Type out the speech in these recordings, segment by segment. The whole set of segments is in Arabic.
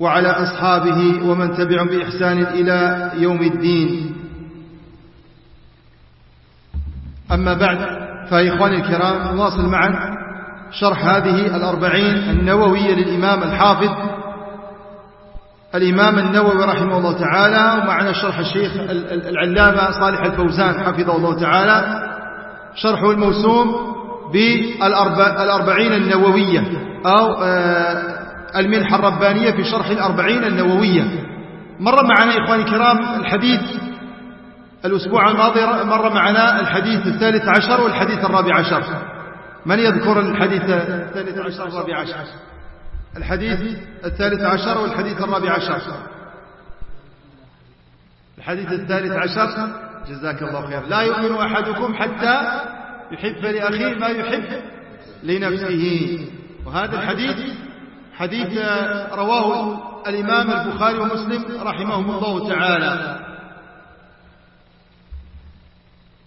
وعلى أصحابه ومن تبعهم بإحسان إلى يوم الدين. أما بعد فإخواني الكرام نواصل معا شرح هذه الأربعين النووية للإمام الحافظ. الإمام النووي رحمه الله تعالى ومعنا شرح الشيخ العلامة صالح الفوزان حفظه الله تعالى. شرحه الموسوم بالأربعين النووية أو المنحة الربانية في شرح الأربعين النووية. مر معنا إخواني الكرام الحديث الأسبوع الماضي مر معنا الحديث الثالث عشر والحديث الرابع عشر. من يذكر الحديث الثالث عشر والرابع عشر؟ الحديث الثالث عشر والحديث الرابع عشر. الحديث الثالث عشر جزاك الله خير. لا يؤمن أحدكم حتى يحب لأخيه ما يحب لنفسه. وهذا الحديث حديث رواه الإمام البخاري ومسلم رحمهم الله تعالى.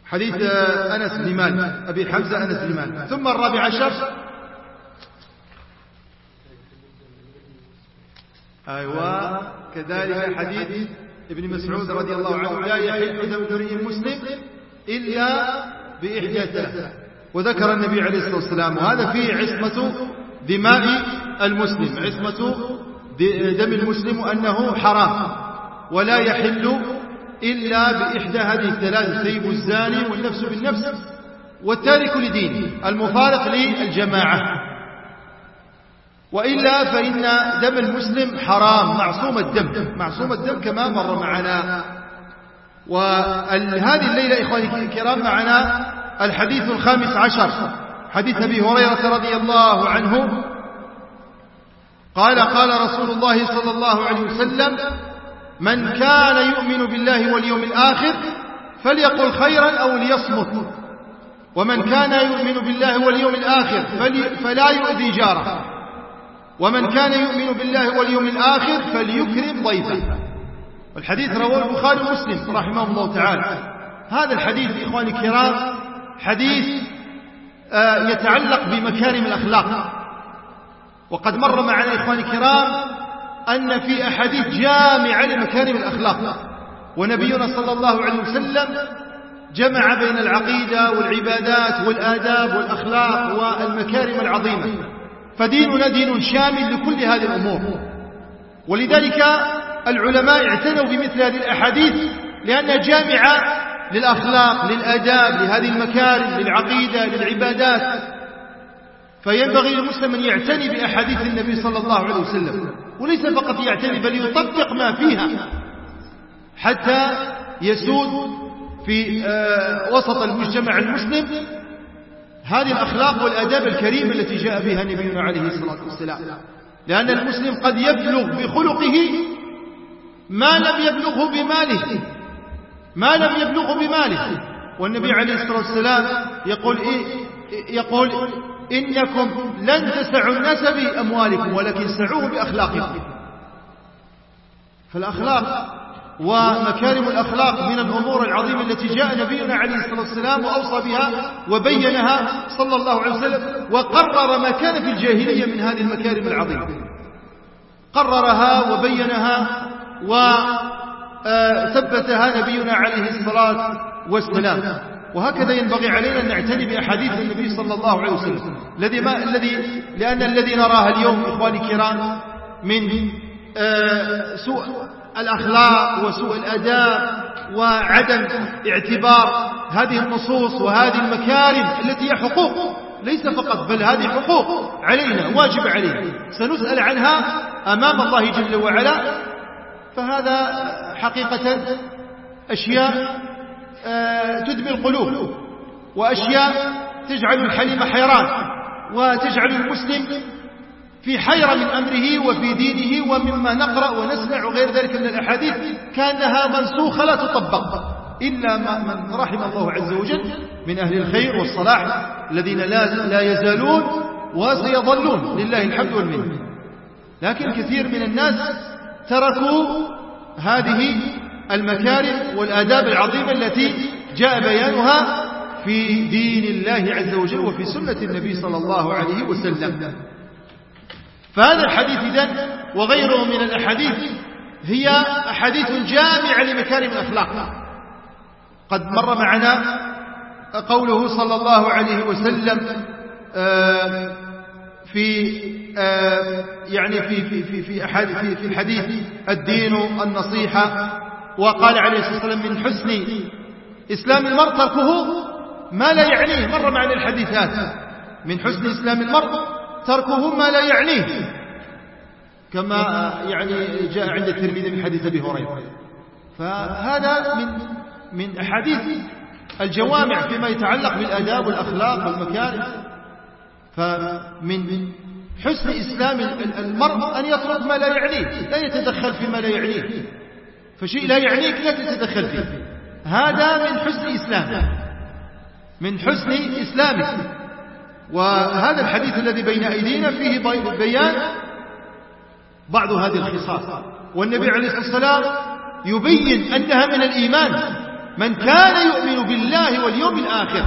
حديث أنس بن مالك أبي حمزة أنس بن مالك. ثم الرابع عشر. أيوة كذلك حديث ابن مسعود رضي الله عنه لا يحل دم امرئ مسلم إلا بإحدى ثلاث وذكر النبي عليه الصلاة والسلام وهذا فيه عصمة دماء المسلم. عصمة دم المسلم أنه حرام. ولا يحل إلا بإحدى هذه الثلاث الثيب الزاني والنفس بالنفس والتارك لدينه المفارق للجماعة. وإلا فإن دم المسلم حرام معصوم الدم. معصوم الدم كما مر معنا. وهذه الليلة إخواني الكرام معنا الحديث الخامس عشر حديث أبي هريرة رضي الله عنه قال قال رسول الله صلى الله عليه وسلم من كان يؤمن بالله واليوم الآخر فليقل خيرا أو ليصمت. ومن كان يؤمن بالله واليوم الآخر فلا يؤذي جاره. ومن كان يؤمن بالله واليوم الآخر فليكرم ضيفه. والحديث رواه البخاري ومسلم رحمه الله تعالى. هذا الحديث إخواني الكرام حديث يتعلق بمكارم الأخلاق. وقد مر معنا إخواني الكرام أن في أحاديث جامعة لمكارم الأخلاق. ونبينا صلى الله عليه وسلم جمع بين العقيدة والعبادات والآداب والأخلاق والمكارم العظيمة. فديننا دين شامل لكل هذه الأمور. ولذلك العلماء اعتنوا بمثل هذه الأحاديث لأنها جامعة للأخلاق للآداب لهذه المكارم للعقيدة للعبادات. فينبغي للمسلم أن يعتني بأحاديث النبي صلى الله عليه وسلم وليس فقط يعتني بل يطبق ما فيها حتى يسود في وسط المجتمع المسلم هذه الأخلاق والآداب الكريمة التي جاء بها نبينا عليه الصلاة والسلام. لأن المسلم قد يبلغ بخلقه ما لم يبلغه بماله ما لم يبلغه بماله. والنبي عليه الصلاة والسلام يقول إيه؟ يقول إنكم لن تسعوا الناس بأموالكم ولكن سعوه بأخلاقكم. فالأخلاق ومكارم الأخلاق من الأمور العظيمة التي جاء نبينا عليه الصلاة والسلام وأوصى بها وبينها صلى الله عليه وسلم وقرر ما كان في الجاهلية من هذه المكارم العظيمة. قررها وبينها وثبتها نبينا عليه الصلاة والسلام. وهكذا ينبغي علينا أن نعتني بأحاديث النبي صلى الله عليه وسلم. الذي ما الذي لأن الذي نراه اليوم إخواني الكرام من سوء الأخلاق وسوء الأداء وعدم اعتبار هذه النصوص وهذه المكارم التي هي حقوق. ليس فقط بل هذه حقوق علينا واجب علينا. سنسأل عنها أمام الله جل وعلا. فهذا حقيقة أشياء تدمي القلوب وأشياء تجعل الحليم حيران وتجعل المسلم في حيرة من أمره وفي دينه ومما نقرأ ونسمع وغير ذلك من الأحاديث كأنها منسوخة لا تطبق. إلا من رحم الله عز وجل من أهل الخير والصلاح الذين لا, لا يزالون وسيظلون لله الحمد والمنة. لكن كثير من الناس تركوا هذه المكارم والآداب العظيمة التي جاء بيانها في دين الله عز وجل وفي سنة النبي صلى الله عليه وسلم. فهذا الحديث إذن وغيره من الأحاديث هي أحاديث جامعة لمكارم الأخلاق. قد مر معنا قوله صلى الله عليه وسلم آه، في آه، يعني في في في في في, الحديث الدين النصيحة وقال عليه الصلاة والسلام من حسن إسلام المرء تركه ما لا يعنيه. مر معنا الحديثات. من حسن إسلام المرء تركه ما لا يعنيه. كما يعني جاء عند الترمذي من حديث أبي هريرة. فهذا من من أحاديث الجوامع فيما يتعلق بالآداب والأخلاق والمكارم. فمن حسن إسلام المرء أن يترك ما لا يعنيه. لا يتدخل فيما لا يعنيه. فشيء لا يعنيك لا تتدخل فيه هذا من حسن إسلامه من حسن إسلامه وهذا الحديث الذي بين أيدينا فيه بيان بعض هذه الخصال. والنبي عليه الصلاة والسلام يبين أنها من الإيمان. من كان يؤمن بالله واليوم الآخر.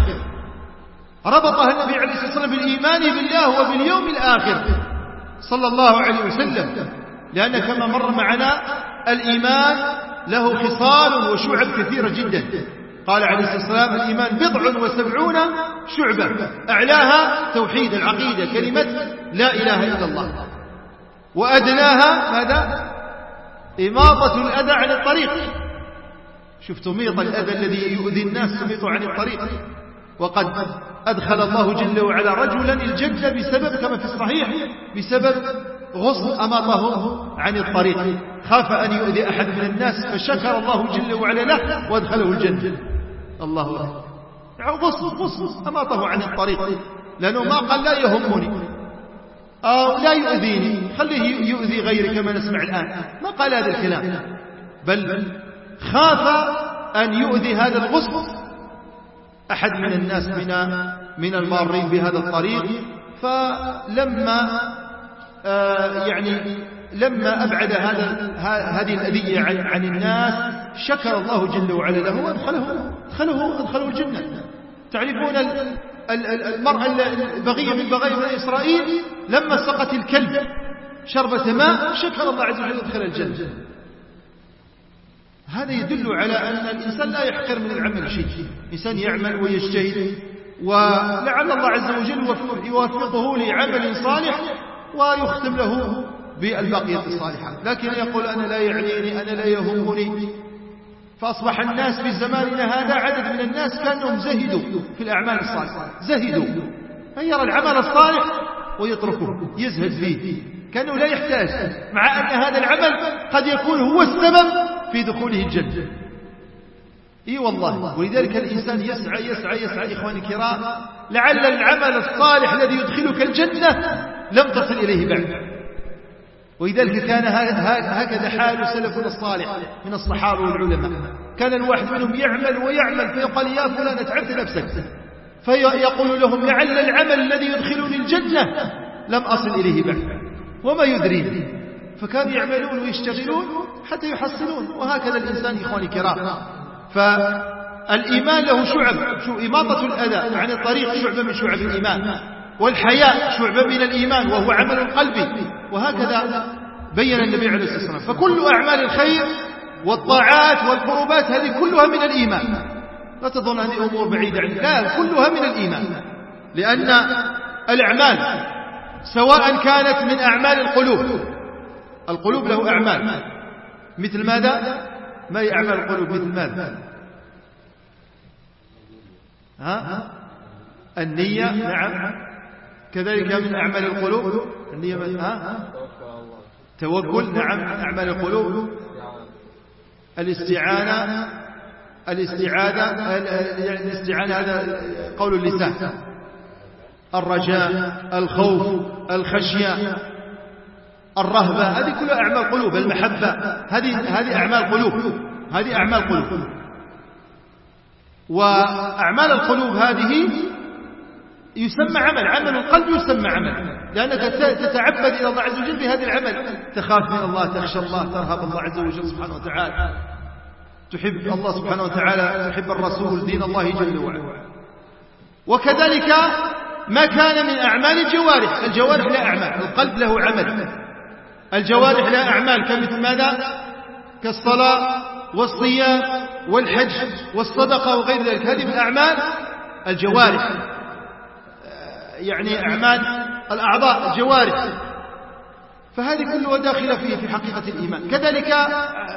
ربطها النبي عليه الصلاة والسلام بالإيمان بالله وباليوم الآخر. صلى الله عليه وسلم. لأن كما مر معنا الإيمان له خصال وشعب كثيرة جدا. قال عليه الصلاة والسلام الإيمان بضع وسبعون شعبة أعلاها توحيد العقيدة كلمة لا إله إلا الله. وأدناها ماذا؟ إماطة الأذى عن الطريق. شوف تميط الأذى الذي يؤذي الناس تميط عن الطريق. وقد أدخل الله جل وعلا رجلا الجنة بسبب كما في الصحيح بسبب غصن أماطه عن الطريق. خاف أن يؤذي أحد من الناس فشكر الله جل وعلا له وأدخله الجنة. الله أكبر. غصن غصن أماطه عن الطريق. لأنه ما قال لا يهمني. أو لا يؤذيني. خليه يؤذي غيري كما نسمع الآن. ما قال هذا الكلام. بل خاف أن يؤذي هذا الغصن أحد من الناس من من المارين بهذا الطريق. فلما يعني لما أبعد هذا هذه الأذية عن, عن الناس شكر الله جل وعلا له وأدخله أدخله, أدخله الجنة. تعرفون المرأة البغية من بغايا بني إسرائيل لما سقت الكلب شربة ماء شكر الله عز وجل أدخل الجنة. هذا يدل على أن الإنسان لا يحقر من العمل شيء. إنسان يعمل ويجتهد ولعل الله عز وجل يوفقه لعمل صالح ويختم له بالبقية الصالحات لكن يقول أنا لا يعنيني أنا لا يهمني. فأصبح الناس في زماننا هذا عدد من الناس كأنهم زهدوا في الأعمال الصالحة. زهدوا. من يرى العمل الصالح ويتركه يزهد فيه. كأنه لا يحتاج. مع أن هذا العمل قد يكون هو السبب في دخوله الجنة. إي والله. ولذلك الإنسان يسعى يسعى يسعى إخواني الكرام لعل العمل الصالح الذي يدخلك الجنة لم تصل إليه بعد. ولذلك كان هكذا حال سلفنا الصالح من الصحابة والعلماء. كان الواحد منهم يعمل ويعمل فيقال يا فلان اتعبت نفسك. فيقول لهم لعل العمل الذي يدخلني الجنة لم أصل إليه بعد. وما يدري. فكانوا يعملون ويشتغلون حتى يحصلون. وهكذا الإنسان إخواني كرام فالإيمان له شعب شو إماطة الأذى عن الطريق شعبة من شعب الإيمان. والحياء شعبة من الإيمان وهو عمل القلب. وهكذا بين النبي عليه الصلاة والسلام. فكل أعمال الخير والطاعات والقربات هذه كلها من الإيمان. لا تظن هذه أمور بعيدة عنك. لا كلها من الإيمان. لأن الأعمال سواء كانت من أعمال القلوب القلوب له أعمال. مثل ماذا؟ ما هي أعمال القلوب؟ مثل ماذا؟ ها؟ النية نعم. كذلك من أعمال القلوب. النية ها؟ توكل نعم أعمال القلوب. الاستعانة الاستعاذة الاستعانة هذا قول اللسان. الرجاء الخوف الخشية الرهبة هذه كلها أعمال قلوب المحبة. هذه هذه أعمال قلوب. هذه أعمال قلوب. وأعمال القلوب هذه يسمى عمل عمل القلب يسمى عمل. لأنك تتعبد إلى الله عز وجل بهذا العمل. تخاف من الله تخشى الله ترهب الله عز وجل سبحانه وتعالى. تحب الله سبحانه وتعالى تحب الرسول دين الله جل وعلا. وكذلك ما كان من أعمال الجوارح. الجوارح لا أعمال القلب له عمل. الجوارح لا أعمال كمثل ماذا؟ كالصلاة والصيام والحج والصدقة وغير ذلك. هذه من أعمال الجوارح. يعني أعمال الأعضاء الجوارح. فهذه كلها داخلة فيه في حقيقة الإيمان. كذلك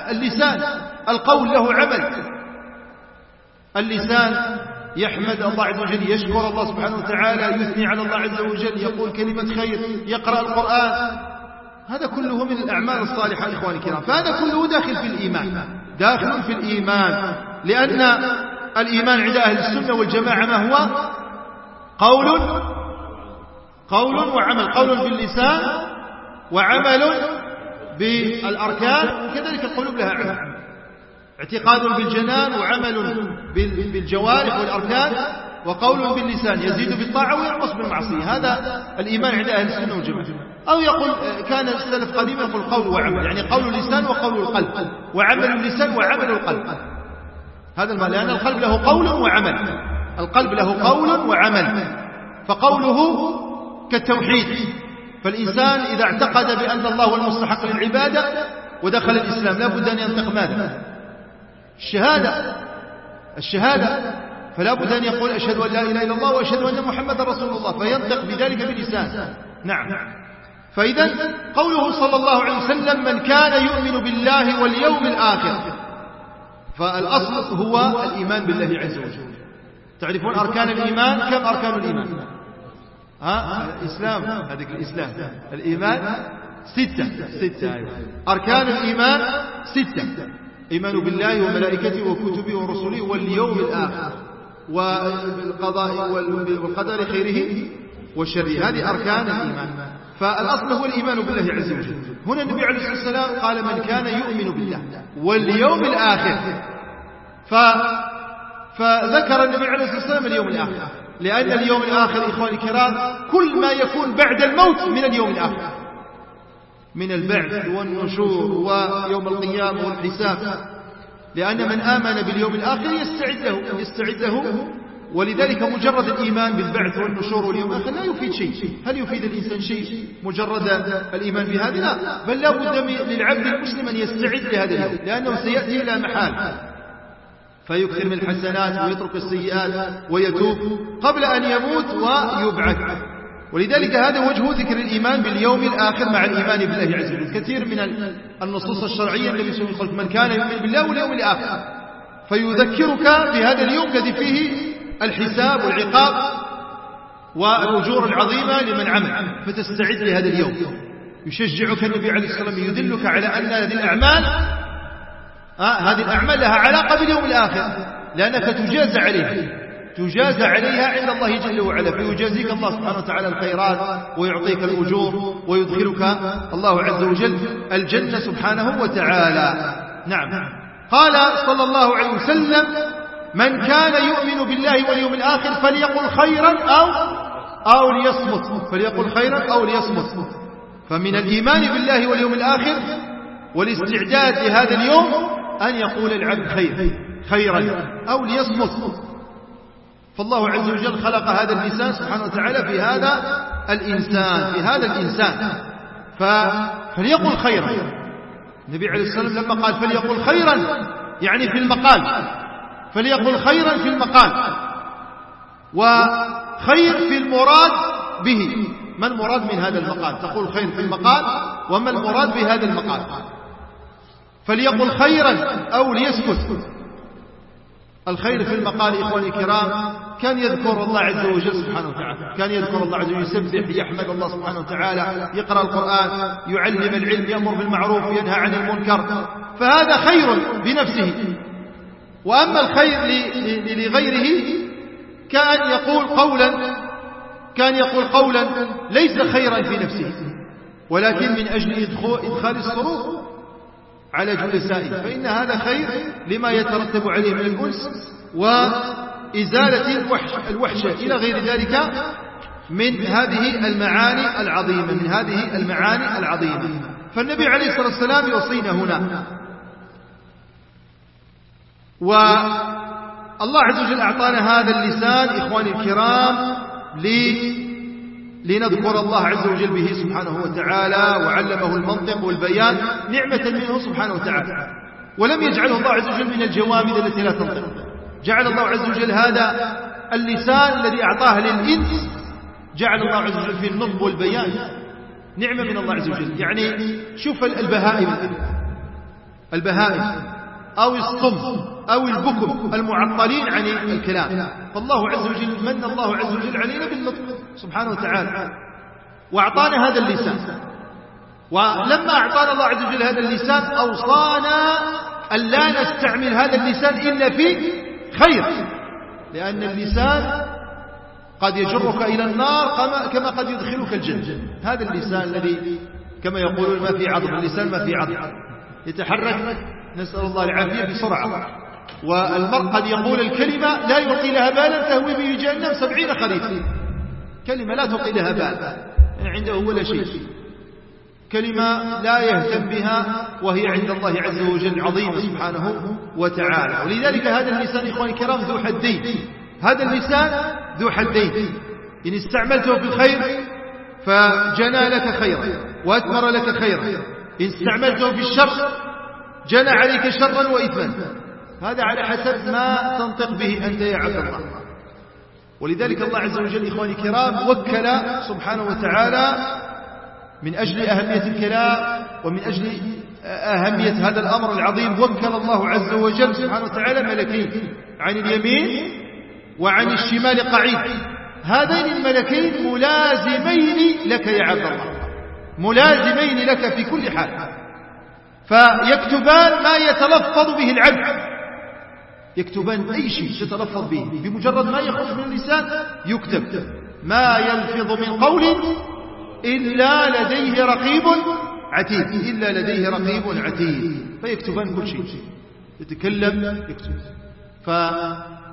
اللسان القول له عمل. اللسان يحمد الله عز وجل يشكر الله سبحانه وتعالى يثني على الله عز وجل يقول كلمة خير يقرأ القرآن. هذا كله من الأعمال الصالحة إخواني الكرام. فهذا كله داخل في الإيمان. داخل في الإيمان. لأن الإيمان عند أهل السنة والجماعة ما هو؟ قول قول وعمل. قول باللسان وعمل بالأركان. وكذلك القلوب لها عمل. اعتقاد بالجنان وعمل بالجوارح والأركان وقول باللسان. يزيد بالطاعة وينقص بالمعصية. هذا الإيمان عند أهل السنة والجماعة. أو يقول كان السلف قديما يقول قول وعمل. يعني قول اللسان وقول القلب. وعمل اللسان وعمل القلب. هذا المعنى لأن القلب له قول وعمل. القلب له قول وعمل. فقوله كالتوحيد. فالإنسان إذا اعتقد بأن الله هو المستحق للعبادة ودخل الإسلام لا بد أن ينطق ماذا؟ الشهادة. الشهادة. فلا بد أن يقول أشهد أن لا إله إلا الله وأشهد أن محمد رسول الله. فينطق بذلك بلسان نعم. فإذا قوله صلى الله عليه وسلم من كان يؤمن بالله واليوم الآخر فالأصل هو الإيمان بالله عز وجل. تعرفون أركان الإيمان؟ كم أركان الإيمان؟ ها؟ الإسلام. هذيك الإسلام. الإيمان ستة. ستة أيوة. أركان الإيمان ستة. إيمان بالله وملائكته وكتبه ورسله واليوم الآخر. والقضاء والقدر خيره وشره. هذه أركان الإيمان. فالأصل هو الإيمان بالله عز وجل. هنا النبي عليه الصلاة والسلام قال من كان يؤمن بالله واليوم الآخر. ف فذكر النبي عليه الصلاة والسلام اليوم الآخر. لأن اليوم الآخر إخواني الكرام كل ما يكون بعد الموت من اليوم الآخر. من البعث والنشور ويوم القيامة والحساب. لأن من آمن باليوم الآخر يستعد له يستعد له ولذلك مجرد الإيمان بالبعث والنشور واليوم الآخر لا يفيد شيء. هل يفيد الإنسان شيء؟ مجرد الإيمان بهذا لا. بل لا بد للعبد المسلم أن يستعد لهذا اليوم. لأنه سيأتي إلى محال. فيكثر من الحسنات ويترك السيئات ويتوب قبل أن يموت ويبعث. ولذلك هذا وجه ذكر الإيمان باليوم الآخر مع الإيمان بالله عز وجل. كثير من النصوص الشرعية التي يقول من كان يؤمن بالله واليوم الآخر. فيذكرك بهذا اليوم الذي فيه الحساب والعقاب والأجور العظيمة لمن عمل. فتستعد لهذا اليوم. يشجعك النبي عليه الصلاة والسلام يدلك على أن هذه الأعمال هذه الأعمال لها علاقة باليوم الآخر لأنك تجازى عليها. تجازى عليها عند الله جل وعلا فيجازيك الله سبحانه وتعالى الخيرات ويعطيك الأجور ويدخلك الله عز وجل الجنة سبحانه وتعالى. نعم. قال صلى الله عليه وسلم من كان يؤمن بالله واليوم الآخر فليقل خيرا أو أو ليصمت فليقل خيرا أو ليصمت. فمن الإيمان بالله واليوم الآخر والاستعداد لهذا اليوم أن يقول العبد خير خيرا أو ليصمت. فالله عز وجل خلق هذا اللسان سبحانه وتعالى في هذا الإنسان في هذا الإنسان. فليقل خيرا. النبي عليه الصلاة والسلام لما قال فليقل خيرا يعني في المقال. فليقل خيرا في المقال. وخير في المراد به. ما المراد من هذا المقال؟ تقول خير في المقال وما المراد بهذا المقال؟ فليقل خيرا أو ليسكت. الخير في المقال إخواني الكرام كان يذكر الله عز وجل سبحانه وتعالى كان يذكر الله عز وجل يسبح يحمد الله سبحانه وتعالى يقرأ القرآن يعلم العلم يأمر بالمعروف ينهى عن المنكر. فهذا خير بنفسه. وأما الخير لغيره كان يقول قولا كان يقول قولا ليس خيرا في نفسه. ولكن من أجل إدخال السرور. على جلسائه فإن هذا خير لما يترتب عليه من الأنس وإزالة الوحش الوحشة. إلى غير ذلك من هذه المعاني العظيمة من هذه المعاني العظيمة. فالنبي عليه الصلاة والسلام يوصينا هنا. والله عز وجل أعطانا هذا اللسان إخواني الكرام لنذكر الله عز وجل به سبحانه وتعالى وعلمه المنطق والبيان نعمة منه سبحانه وتعالى. ولم يجعله الله عز وجل من الجوامد التي لا تنطق. جعل الله عز وجل هذا اللسان الذي أعطاه للإنس. جعل الله عز وجل فيه النطق والبيان. نعمة من الله عز وجل. يعني شوف البهائم. البهائم. أو الصم أو البكم المعطلين عن الكلام. فالله عز وجل من الله عز وجل علينا بالنطق سبحانه وتعالى. وأعطانا هذا اللسان. ولما أعطانا الله عز وجل هذا اللسان أوصانا أن لا نستعمل هذا اللسان إلا في خير. لأن اللسان قد يجرك إلى النار كما قد يدخلك الجنة. هذا اللسان الذي كما يقولون ما في عظم اللسان ما في عظم. يتحرك نسأل الله العافية بسرعة والمرء قد يقول الكلمة لا يلقي لها بالا تهوي به جهنم سبعين خريفا. كلمة لا تلقي لها بالا يعني عنده ولا شيء. كلمة لا يهتم بها وهي عند الله عز وجل عظيمة سبحانه وتعالى. ولذلك هذا اللسان إخواني الكرام ذو حدين. هذا اللسان ذو حدين. إن استعملته في الخير فجنى لك خيرا وأثمر لك خيرا. إن استعملته في الشر جنى عليك شرا وإثما. هذا على حسب ما تنطق به أنت يا عبد الله. ولذلك الله عز وجل إخواني الكرام وكل سبحانه وتعالى من أجل أهمية الكلام ومن أجل أهمية هذا الأمر العظيم وكل الله عز وجل سبحانه وتعالى ملكين. عن اليمين وعن الشمال قعيد. هذين الملكين ملازمين لك يا عبد الله. ملازمين لك في كل حال. فيكتبان ما يتلفظ به العبد. يكتبان أي شيء تتلفظ به. بمجرد ما يخرج من اللسان يكتب. ما يلفظ من قول إلا لديه رقيب عتيد. إلا لديه رقيب عتيد. فيكتبان كل شيء. يتكلم يكتب. ف...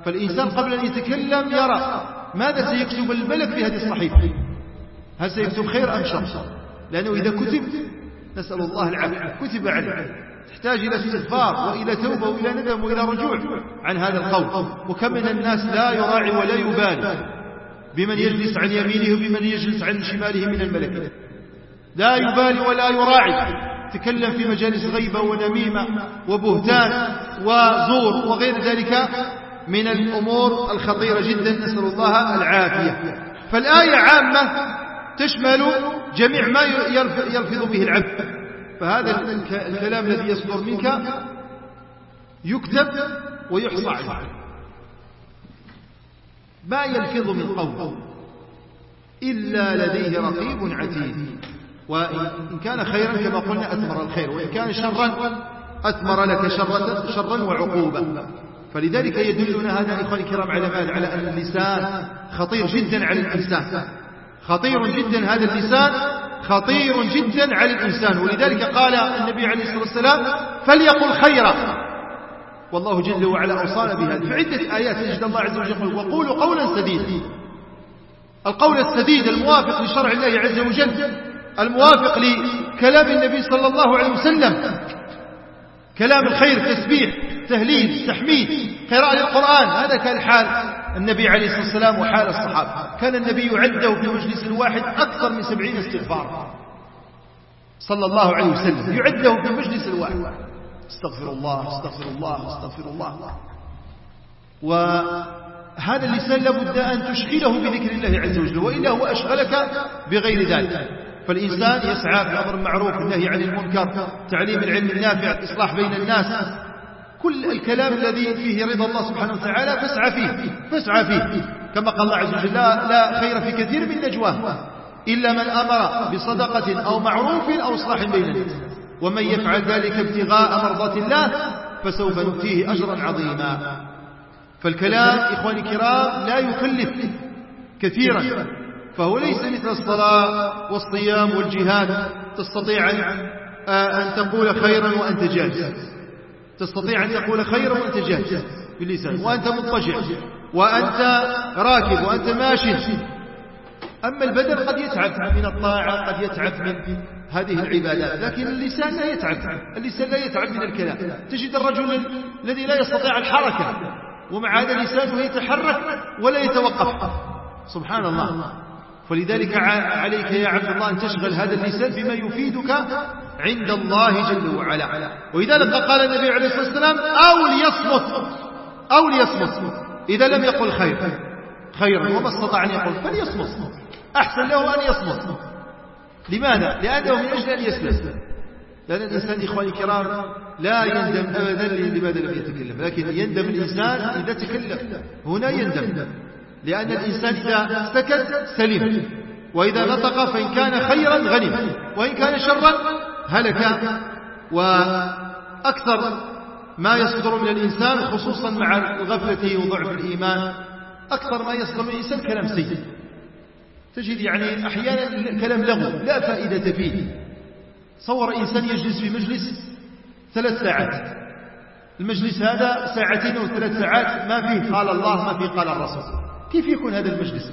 فالإنسان قبل أن يتكلم يرى ماذا سيكتب الملك في هذه الصحيفة. هل سيكتب خير أم شر؟ لأنه إذا كتب نسأل الله العافية. كتب عليه. تحتاج إلى استغفار وإلى توبة وإلى ندم وإلى رجوع عن هذا القول وكم من الناس لا يراعي ولا يبالي بمن يجلس عن يمينه وبمن يجلس عن شماله من الملك لا يبالي ولا يراعي. تكلم في مجالس غيبة ونميمة وبهتان وزور وغير ذلك من الأمور الخطيرة جدا. نسأل الله العافية. فالآية عامة تشمل جميع ما يلفظ به العبد. فهذا الكلام الذي يصدر منك يكتب ويحصى عليه ما يلفظ من قول إلا لديه رقيب عتيد. وإن كان خيرا كما قلنا أثمر الخير وإن كان شرا أثمر لك شرا, شرا وعقوبة. فلذلك يدلنا هذا إخواني الكرام على على أن اللسان خطير جدا على الإنسان. خطير جدا هذا اللسان خطير جدا على الإنسان. ولذلك قال النبي عليه الصلاة والسلام فليقل خيرا. والله جل وعلا أوصانا بهذا في عدة آيات يجد الله عز وجل وقولوا قولا سديدا. القول السديد الموافق لشرع الله عز وجل الموافق لكلام النبي صلى الله عليه وسلم. كلام الخير تسبيح تهليل تحميد قراءة القرآن هذا كان حال النبي عليه الصلاة والسلام وحال الصحابة. كان النبي يعده في مجلس الواحد أكثر من سبعين استغفار. صلى الله عليه وسلم. يعده في مجلس الواحد. استغفر الله استغفر الله استغفر الله. وهذا اللسان لابد أن تشغله بذكر الله عز وجل وإلا هو أشغلك بغير ذلك. فالإنسان يسعى بالأمر المعروف النهي عن المنكر تعليم العلم النافع الإصلاح بين الناس. كل الكلام الذي فيه رضا الله سبحانه وتعالى فاسعى فيه فاسعى فيه. كما قال الله عز وجل لا, لا خير في كثير من نجواه إلا من أمر بصدقة أو معروف أو إصلاح بين الناس. ومن يفعل ذلك ابتغاء مرضات الله فسوف نؤتيه أجرا عظيما. فالكلام إخواني الكرام لا يكلف كثيرا فهو ليس مثل الصلاة والصيام والجهاد تستطيع أن تقول خيرا وأنت جالس. تستطيع أن تقول خيرا وأنت جالس باللسان وأنت مضطجع وأنت راكب. وأنت ماشي. أما البدن قد يتعب. من الطاعة قد يتعب من هذه العبادات. لكن اللسان لا يتعب. اللسان لا يتعب من الكلام. تجد الرجل الذي لا يستطيع الحركة. ومع هذا لسانه يتحرك ولا يتوقف. سبحان الله. فلذلك عليك يا عبد الله أن تشغل هذا اللسان بما يفيدك عند الله جل وعلا. ولذلك قال النبي عليه الصلاة والسلام أو ليصمت أو ليصمت. إذا لم يقل خير خيرا وما استطاع أن يقول فليصمت. أحسن له أن يصمت. لماذا؟ لأنه من أجل أن يسلم. لأن الإنسان إخواني الكرام لا يندم أبدا لماذا لم يتكلم. لكن يندم الإنسان إذا تكلم. هنا يندم. لأن الإنسان إذا سكت سلم. وإذا نطق فإن كان خيرا غنم. وإن كان شرا هلك وأكثر ما يصدر من الإنسان خصوصا مع غفلته وضعف الإيمان أكثر ما يصدر من الإنسان كلام سيء. تجد يعني أحيانا كلام لغو لا فائدة فيه. صور إنسان يجلس في مجلس ثلاث ساعات. المجلس هذا ساعتين أو ثلاث ساعات ما فيه قال الله ما فيه قال الرسول. كيف يكون هذا المجلس؟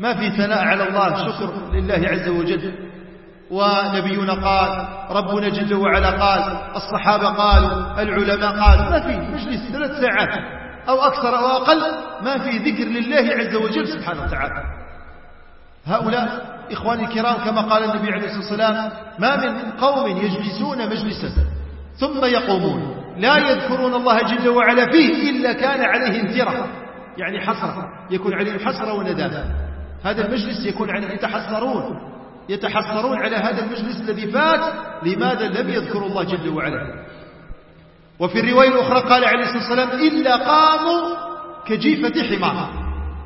ما فيه ثناء على الله شكر لله عز وجل. ونبينا قال ربنا جل وعلا قال الصحابة قالوا العلماء قال ما فيه مجلس ثلاث ساعات أو أكثر أو أقل ما فيه ذكر لله عز وجل سبحانه وتعالى. هؤلاء إخواني الكرام كما قال النبي عليه الصلاة والسلام ما من قوم يجلسون مجلسا ثم يقومون. لا يذكرون الله جل وعلا فيه إلا كان عليهم ترة يعني حسرة يكون عليهم حسرة وندامة. هذا المجلس يكون عليهم يتحسرون. يتحسرون على هذا المجلس الذي فات لماذا لم يذكروا الله جل وعلا. وفي الرواية الأخرى قال عليه الصلاة والسلام إلا قاموا كجيفة حمار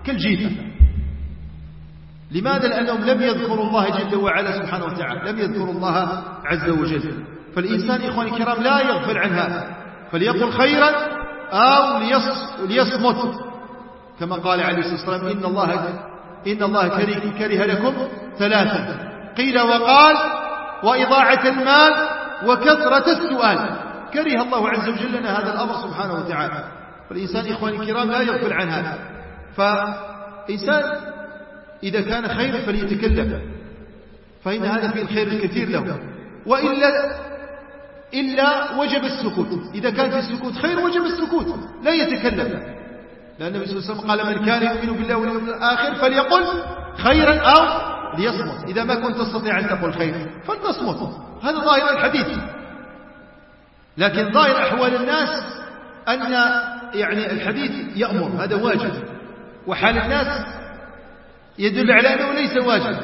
كالجيفة. لماذا؟ لأنهم لم يذكروا الله جل وعلا سبحانه وتعالى لم يذكروا الله عز وجل. فالإنسان إخواني الكرام لا يغفل عن هذا. فليقل خيرا أو ليصمت. كما قال عليه الصلاة والسلام إن الله إن الله كره لكم ثلاثة. قيل وقال وإضاعة المال وكثرة السؤال. كره الله عز وجل لنا هذا الأمر سبحانه وتعالى. فالإنسان إخواني الكرام لا يغفل عن هذا. فإنسان إذا كان خير فليتكلم. فإن هذا فيه الخير الكثير له. وإلا إلا وجب السكوت. إذا كان في السكوت خير وجب السكوت. لا يتكلم. لأن النبي صلى الله عليه وسلم قال من كان يؤمن بالله واليوم الآخر فليقل خيرا أو ليصمت. إذا ما كنت تستطيع أن تقول خير فلتصمت. هذا ظاهر الحديث. لكن ظاهر أحوال الناس أن يعني الحديث يأمر هذا واجب. وحال الناس يدل على أنه ليس واجب.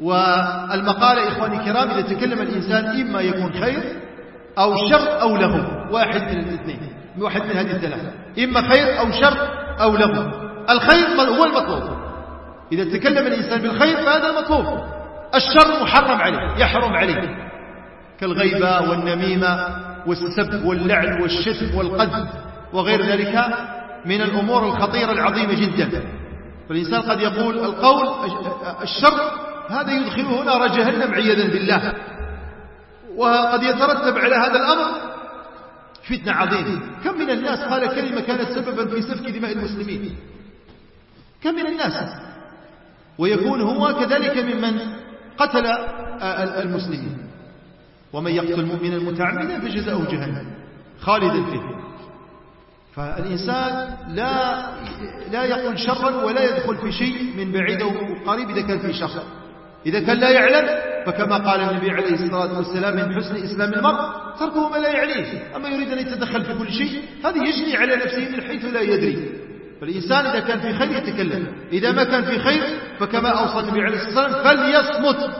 والمقالة إخواني الكرام إذا تكلم الإنسان إما يكون خير أو شر أو له. واحد من الاثنين. واحد من هذه الثلاثة. إما خير أو شر أو له. الخير هو المطلوب. إذا تكلم الإنسان بالخير فهذا المطلوب الشر محرم عليه يحرم عليه. كالغيبة والنميمة والسب واللعن والشتم والقذف وغير ذلك من الأمور الخطيرة العظيمة جدا. فالإنسان قد يقول القول الشر هذا يدخله نار جهنم عياذا بالله. وقد يترتب على هذا الأمر فتنة عظيمة. كم من الناس قال كلمة كانت سببا في سفك دماء المسلمين؟ كم من الناس؟ ويكون هو كذلك ممن قتل المسلمين. ومن يقتل مؤمنا متعمدا فجزاؤه جهنم خالدا فيه. فالإنسان لا لا يقول شرا ولا يدخل في شيء من بعيد وقريب إذا كان في شر. إذا كان لا يعلم فكما قال النبي عليه الصلاة والسلام من حسن إسلام المرء تركه ما لا يعنيه أما يريد أن يتدخل في كل شيء هذا يجري على نفسه من حيث لا يدري. فالإنسان إذا كان في خير يتكلم. إذا ما كان في خير فكما أوصى النبي عليه الصلاة والسلام فليصمت.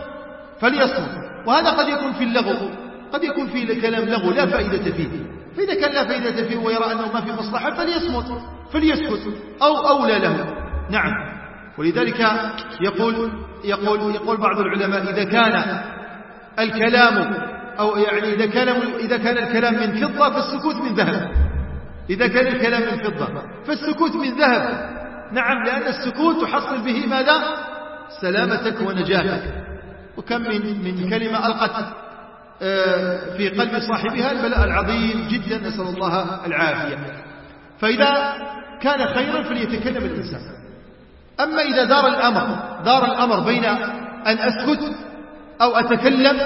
فليصمت. وهذا قد يكون في اللغو. قد يكون في كلام لغو لا فائدة فيه. فإذا كان لا فائدة فيه ويرى أنه ما في مصلحة فليصمت. فليسكت. أو أولى له. نعم. ولذلك يقول يقول يقول بعض العلماء إذا كان الكلام أو يعني إذا كان إذا كان الكلام من فضة فالسكوت من ذهب. إذا كان الكلام من فضة. فالسكوت من ذهب. نعم لأن السكوت تحصل به ماذا؟ سلامتك ونجاتك. وكم من, من كلمة ألقت آه، في قلب صاحبها البلاء العظيم جدا نسأل الله العافية. فإذا كان خيرا فليتكلم الإنسان. أما إذا دار الأمر دار الأمر بين أن أسكت أو أتكلم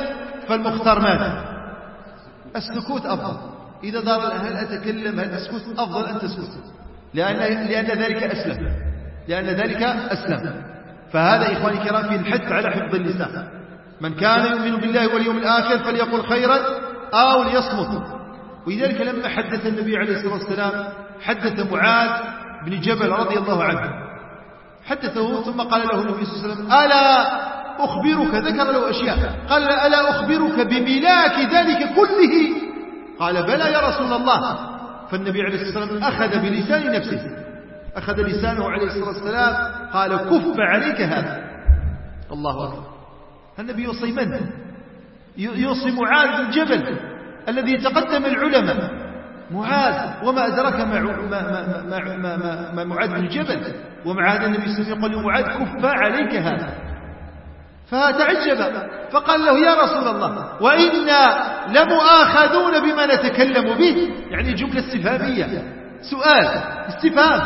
فالمختار ماذا؟ السكوت أفضل. إذا دار هل أتكلم هل أسكت؟ أفضل أن تسكت. لأن, لأن ذلك أسلم. لأن ذلك أسلم. فهذا إخواني الكرام في الحث على حفظ اللسان. من كان يؤمن بالله واليوم الآخر فليقل خيرا أو ليصمت. ولذلك لما حدث النبي عليه الصلاة والسلام حدث معاذ بن جبل رضي الله عنه. حدثه ثم قال له النبي صلى الله عليه وسلم ألا أخبرك؟ ذكر له أشياء. قال ألا أخبرك بملاك ذلك كله قال بلى يا رسول الله. فالنبي عليه الصلاة والسلام أخذ بلسان نفسه. أخذ لسانه عليه الصلاة والسلام قال كف عليك هذا. الله أكبر. النبي يوصي من؟ يوصي معاذ بن جبل الذي يتقدم العلماء. معاذ وما أدرك ما, ما, ما, ما, ما, ما معاذ بن جبل؟ ومع هذا النبي صلى الله عليه وسلم يقول معاذ كف عليك هذا. فتعجب فقال له يا رسول الله وإنا لمؤاخذون بما نتكلم به. يعني جملة استفهامية. سؤال استفهام.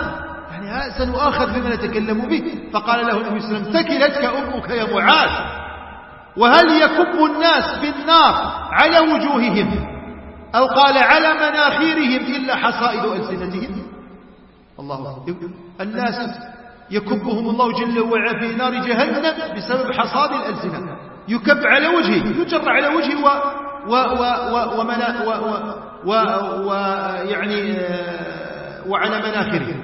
يعني سنؤاخذ بما نتكلم به. فقال له النبي صلى الله عليه وسلم ثكلتك أمك يا معاذ وهل يكب الناس في النار على وجوههم؟ أو قال على مناخيرهم إلا حصائد ألسنتهم. الله الناس يكبهم الله جل وعلا في نار جهنم بسبب حصاد الألسنة. يكب على وجهه يجر على وجهه و و و و و و و و يعني آه، وعلى مناخره.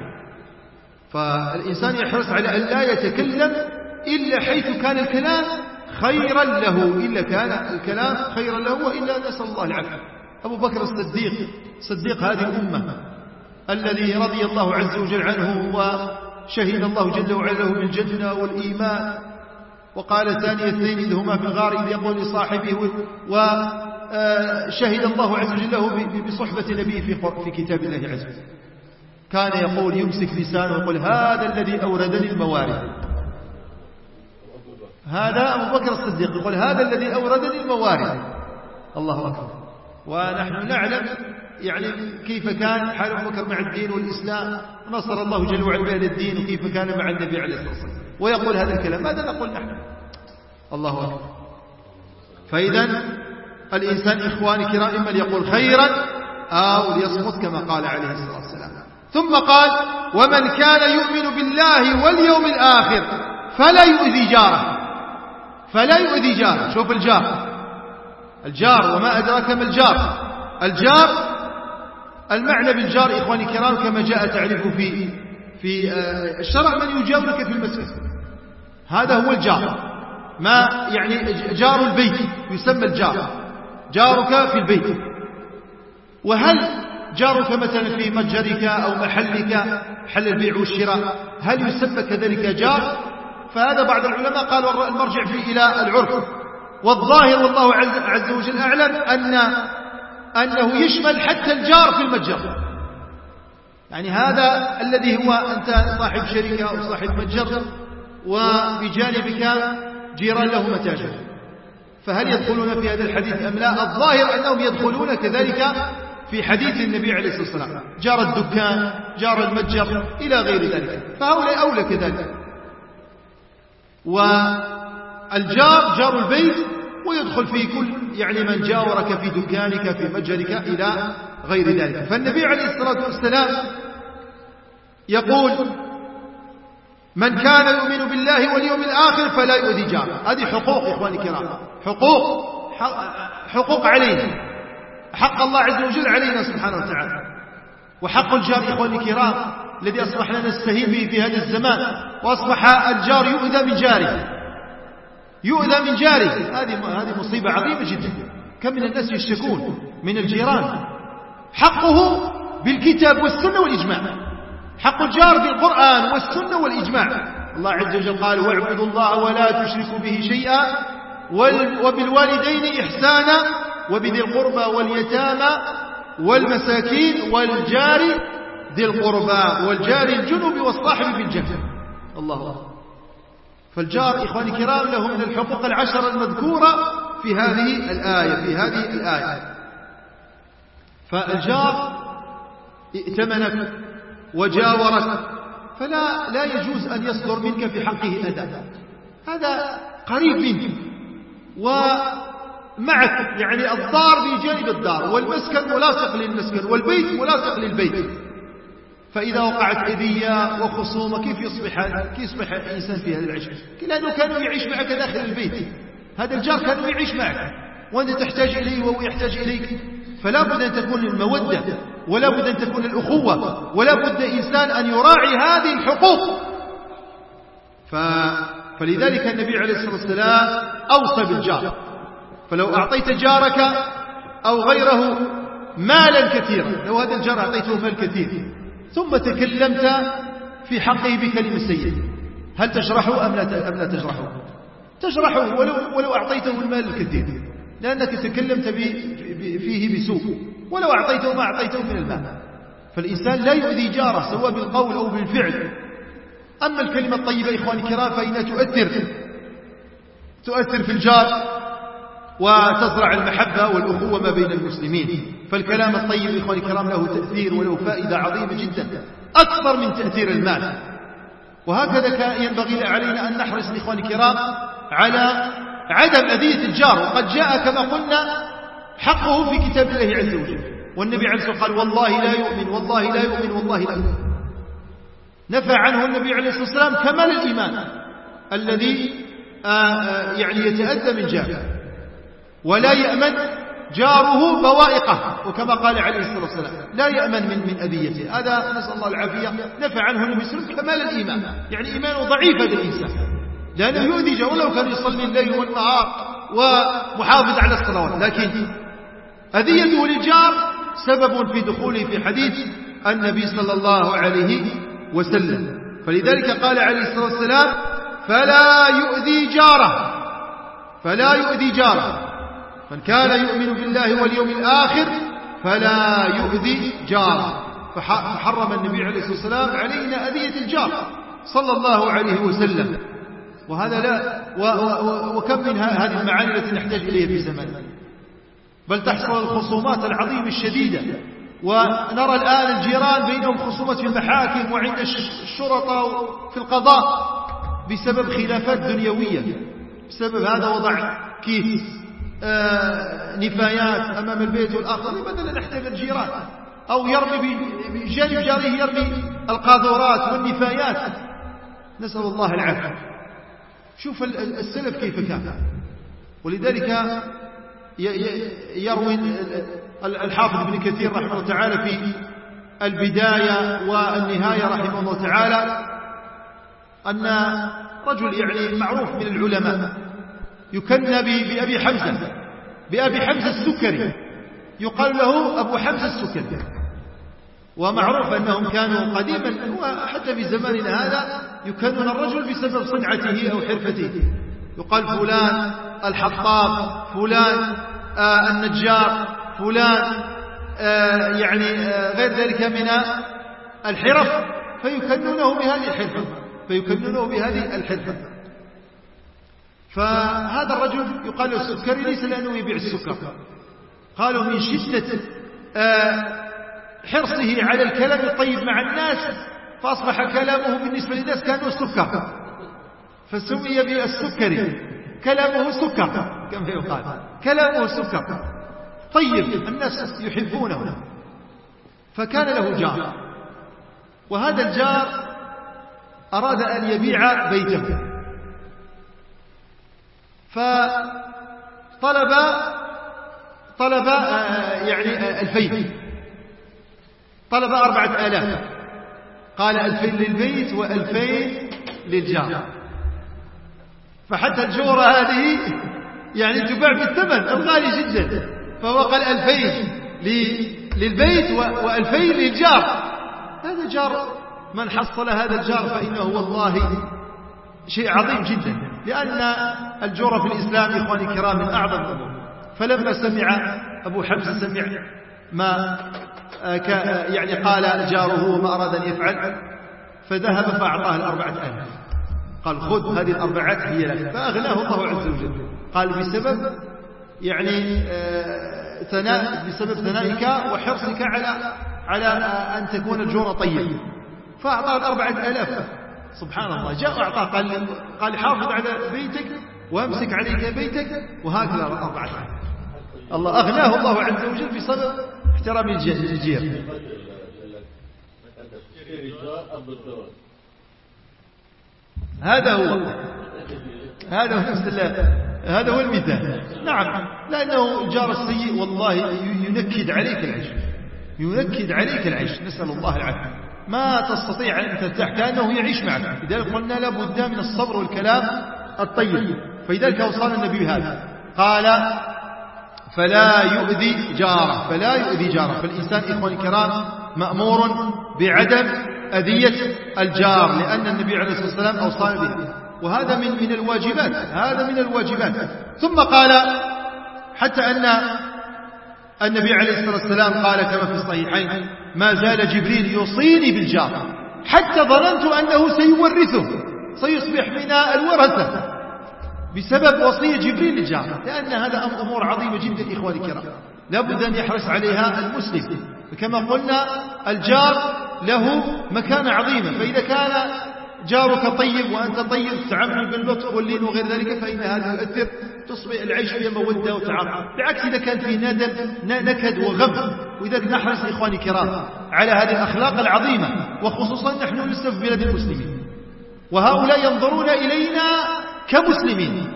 فالإنسان يحرص على أن لا يتكلم إلا حيث كان الكلام خيرا له إلا كان الكلام خيرا له وإلا نسأل الله العافية. أبو بكر الصديق صديق هذه الأمة الذي رضي الله عز وجل عنه وشهد الله جل وعلا له بالجنة والإيمان. وقال ثاني اثنين إذ هما في الغار إذ يقول لصاحبه وشهد الله عز وجل له بصحبة نبيه في كتاب الله عز وجل. كان يقول يمسك لسانه ويقول هذا الذي أوردني الموارد. هذا أبو بكر الصديق يقول هذا الذي أوردني الموارد. الله أكبر. ونحن نعلم يعني كيف كان حال أبو بكر مع الدين والإسلام. نصر الله جل وعلا بهذا الدين وكيف كان مع النبي عليه الصلاة والسلام. ويقول هذا الكلام. ماذا نقول نحن؟ الله أكبر. فإذا الإنسان إخواني كرام إما ليقول خيرا أو ليصمت كما قال عليه الصلاة والسلام. ثم قال ومن كان يؤمن بالله واليوم الآخر فلا يؤذي جاره. فلا يؤذي جاره. شوف الجار. الجار وما أدراك ما الجار. الجار المعنى بالجار إخواني الكرام كما جاء تعرف في في آه، الشرع من يجاورك في المسجد هذا هو الجار. ما يعني جار البيت يسمى الجار. جارك في البيت. وهل جارك مثلا في متجرك أو محلك حل البيع والشراء هل يسمى كذلك جار؟ فهذا بعض العلماء قالوا المرجع فيه إلى العرف. والظاهر والله عز وجل أعلم أن أنه يشمل حتى الجار في المتجر. يعني هذا الذي هو أنت صاحب شركة أو صاحب متجر وبجانبك جيران له متاجر. فهل يدخلون في هذا الحديث أم لا؟ الظاهر أنهم يدخلون كذلك في حديث النبي عليه الصلاة والسلام. جار الدكان جار المتجر إلى غير ذلك. فهؤلاء أولى كذلك. والجار جار البيت ويدخل في كل يعني من جاورك في دكانك في متجرك إلى غير ذلك. فالنبي عليه الصلاة والسلام يقول من كان يؤمن بالله واليوم الآخر فلا يؤذي جاره. هذه حقوق إخواني الكرام. حقوق حقوق علينا. حق الله عز وجل علينا سبحانه وتعالى. وحق الجار إخواني الكرام الذي أصبحنا نستهين به في هذا الزمان. وأصبح الجار يؤذى من جاره يؤذى من جاره. هذه هذه مصيبة عظيمة جدا. كم من الناس يشتكون من الجيران. حقه بالكتاب والسنة والإجماع. حق الجار بالقرآن والسنة والإجماع. الله عز وجل قال واعبدوا الله ولا تشركوا به شيئا وبالوالدين إحسانا وبذي القربى واليتامى والمساكين والجار ذي القربى والجار الجنب والصاحب في الجنة. الله فالجار إخواني الكرام له من الحقوق العشر المذكورة في هذه الآية في هذه الآية. فالجار ائتمنك وجاورك فلا لا يجوز أن يصدر منك في حقه أذى هذا قريب منك. ومعك يعني الدار بجانب الدار والمسكن ملاصق للمسكن والبيت ملاصق للبيت. فإذا وقعت أذية وخصومة كيف يصبح كيف يصبح الإنسان في هذا العيش لأنه كان يعيش معك داخل البيت. هذا الجار كان يعيش معك. وأنت تحتاج إليه وهو يحتاج إليك. فلا بد أن تكون المودة ولا بد أن تكون الأخوة ولا بد إنسان أن يراعي هذه الحقوق. ف... فلذلك النبي عليه الصلاة والسلام أوصى بالجار. فلو أعطيت جارك أو غيره مالا كثيرا. لو هذا الجار أعطيته مال كثير. ثم تكلمت في حقه بكلمة سيئة هل تشرحه أم لا, أم لا تشرحه؟ تشرحه ولو, ولو أعطيته المال الكثير لأنك تكلمت فيه بسوء. ولو أعطيته ما أعطيته من المال. فالإنسان لا يؤذي جاره سواء بالقول أو بالفعل. أما الكلمة الطيبة إخواني الكرام فإنها تؤثر. تؤثر في الجار. وتزرع المحبة والأخوة ما بين المسلمين. فالكلام الطيب إخواني الكرام له تأثير وله فائدة عظيمة جدا أكثر من تأثير المال. وهكذا ينبغي علينا أن نحرص إخواني الكرام على عدم أذية الجار. وقد جاء كما قلنا حقه في كتاب الله عز وجل. والنبي عليه الصلاة والسلام قال والله لا يؤمن والله لا يؤمن والله لا يؤمن. نفى عنه النبي عليه الصلاة والسلام كمال الإيمان الذي آه، آه، يعني يتأذى من جاره ولا يأمن جاره بوائقه وكما قال عليه الصلاة والسلام لا يأمن من من أذيته. هذا نسأل الله العافية. نفى عنه النبي صلى الله عليه وسلم كمال الإيمان. يعني إيمانه ضعيف هذا الإنسان. لأنه يؤذي جاره ولو كان يصلي الليل والنهار ومحافظ على الصلوات. لكن أذيته للجار سبب في دخوله في حديث النبي صلى الله عليه وسلم. فلذلك قال عليه الصلاة والسلام فلا يؤذي جاره. فلا يؤذي جاره. من كان يؤمن بالله واليوم الآخر فلا يؤذي جاره. فحرم النبي عليه الصلاة والسلام علينا أذية الجار صلى الله عليه وسلم. وهذا لا و و وكم من هذه المعاني التي نحتاج إليها في زماننا بل تحصل الخصومات العظيمة الشديدة. ونرى الآن الجيران بينهم خصومات في المحاكم وعند الشرطة في القضاء بسبب خلافات دنيوية. بسبب هذا وضع كيس. نفايات أمام البيت والآخر لا نحتاج الجيران. أو يرمي بجانب جاره يرمي القاذورات والنفايات. نسأل الله العافية. شوف السلف كيف كان. ولذلك يروي الحافظ ابن كثير رحمه الله تعالى في البداية والنهاية رحمه الله تعالى أن رجل يعني معروف من العلماء. يكنى بأبي حمزة بأبي حمزة السكري. يقال له أبو حمزة السكري. ومعروف أنهم كانوا قديما وحتى في زماننا هذا يكنون الرجل بسبب صنعته أو حرفته. يقال فلان الحطاب فلان آه النجار فلان آه يعني آه غير ذلك من الحرف فيكنونه بهذه الحرفة. فيكنونه بهذه الحرفة. فهذا الرجل يقال له السكري ليس لأنه يبيع السكر. قالوا من شدة آه حرصه على الكلام الطيب مع الناس فأصبح كلامه بالنسبة للناس كانوا سكر. فسمي بالسكري كلامه سكر كما يقال. كلامه سكر. طيب الناس يحبونه. فكان له جار. وهذا الجار أراد أن يبيع بيته. فطلب طلب آه، يعني الفين طلب أربعة آلاف. قال ألفين للبيت وألفين للجار. فحتى الجورة هذه يعني تباع بالثمن الغالي جدا. فهو قال ألفين للبيت وألفين للجار. هذا جار من حصل هذا الجار فإنه والله شيء عظيم جدا لأن الجورة في الإسلام إخواني الكرام من أعظم الأمور. فلما سمع أبو حمزة سمع ما يعني قال جاره وما أراد أن يفعل فذهب فأعطاه الأربعة آلاف. قال خذ هذه الأربعات هي لك. فأغناه الله عز وجل. قال بسبب يعني آه، ثناء بسبب ثنائك وحرصك على على أن تكون الجورة طيب فأعطاه الأربعة آلاف. سبحان الله. جاء وأعطاه قال قال حافظ على بيتك وأمسك عليك بيتك وهكذا أربعة الله أغناه الله عز وجل بسبب احترام الجير هذا هو. هذا هو نفس هذا هو المثال. نعم. لأنه الجار السيء والله ينكد عليك العيش. ينكد عليك العيش. نسأل الله العافية. ما تستطيع أن ترتاح كأنه يعيش معك. لذلك قلنا لابد من الصبر والكلام الطيب. فلذلك أوصانا النبي هذا قال فلا يؤذي جاره. فلا يؤذي جاره. فالإنسان إخواني الكرام مأمور بعدم أذية الجار لأن النبي عليه الصلاة والسلام أوصانا به. وهذا من من الواجبات. هذا من الواجبات. ثم قال حتى أن النبي عليه الصلاة والسلام قال كما في الصحيحين ما زال جبريل يوصيني بالجار حتى ظننت أنه سيورثه سيصبح من الورثة بسبب وصية جبريل للجار لأن هذا أمور عظيمة جدا إخواني الكرام. لابد أن يحرص عليها المسلم. كما قلنا الجار له مكانة عظيمة فإذا كان جارك طيب وأنت طيب تعامل باللطف واللين وغير ذلك فإن هذا يؤثر تصبح العيش فيها مودة وتعاطف بالعكس إذا كان في ندم نكد وغم. وإذا نحرص إخواني الكرام على هذه الأخلاق العظيمة. وخصوصا نحن لسه في بلاد المسلمين. وهؤلاء ينظرون إلينا كمسلمين.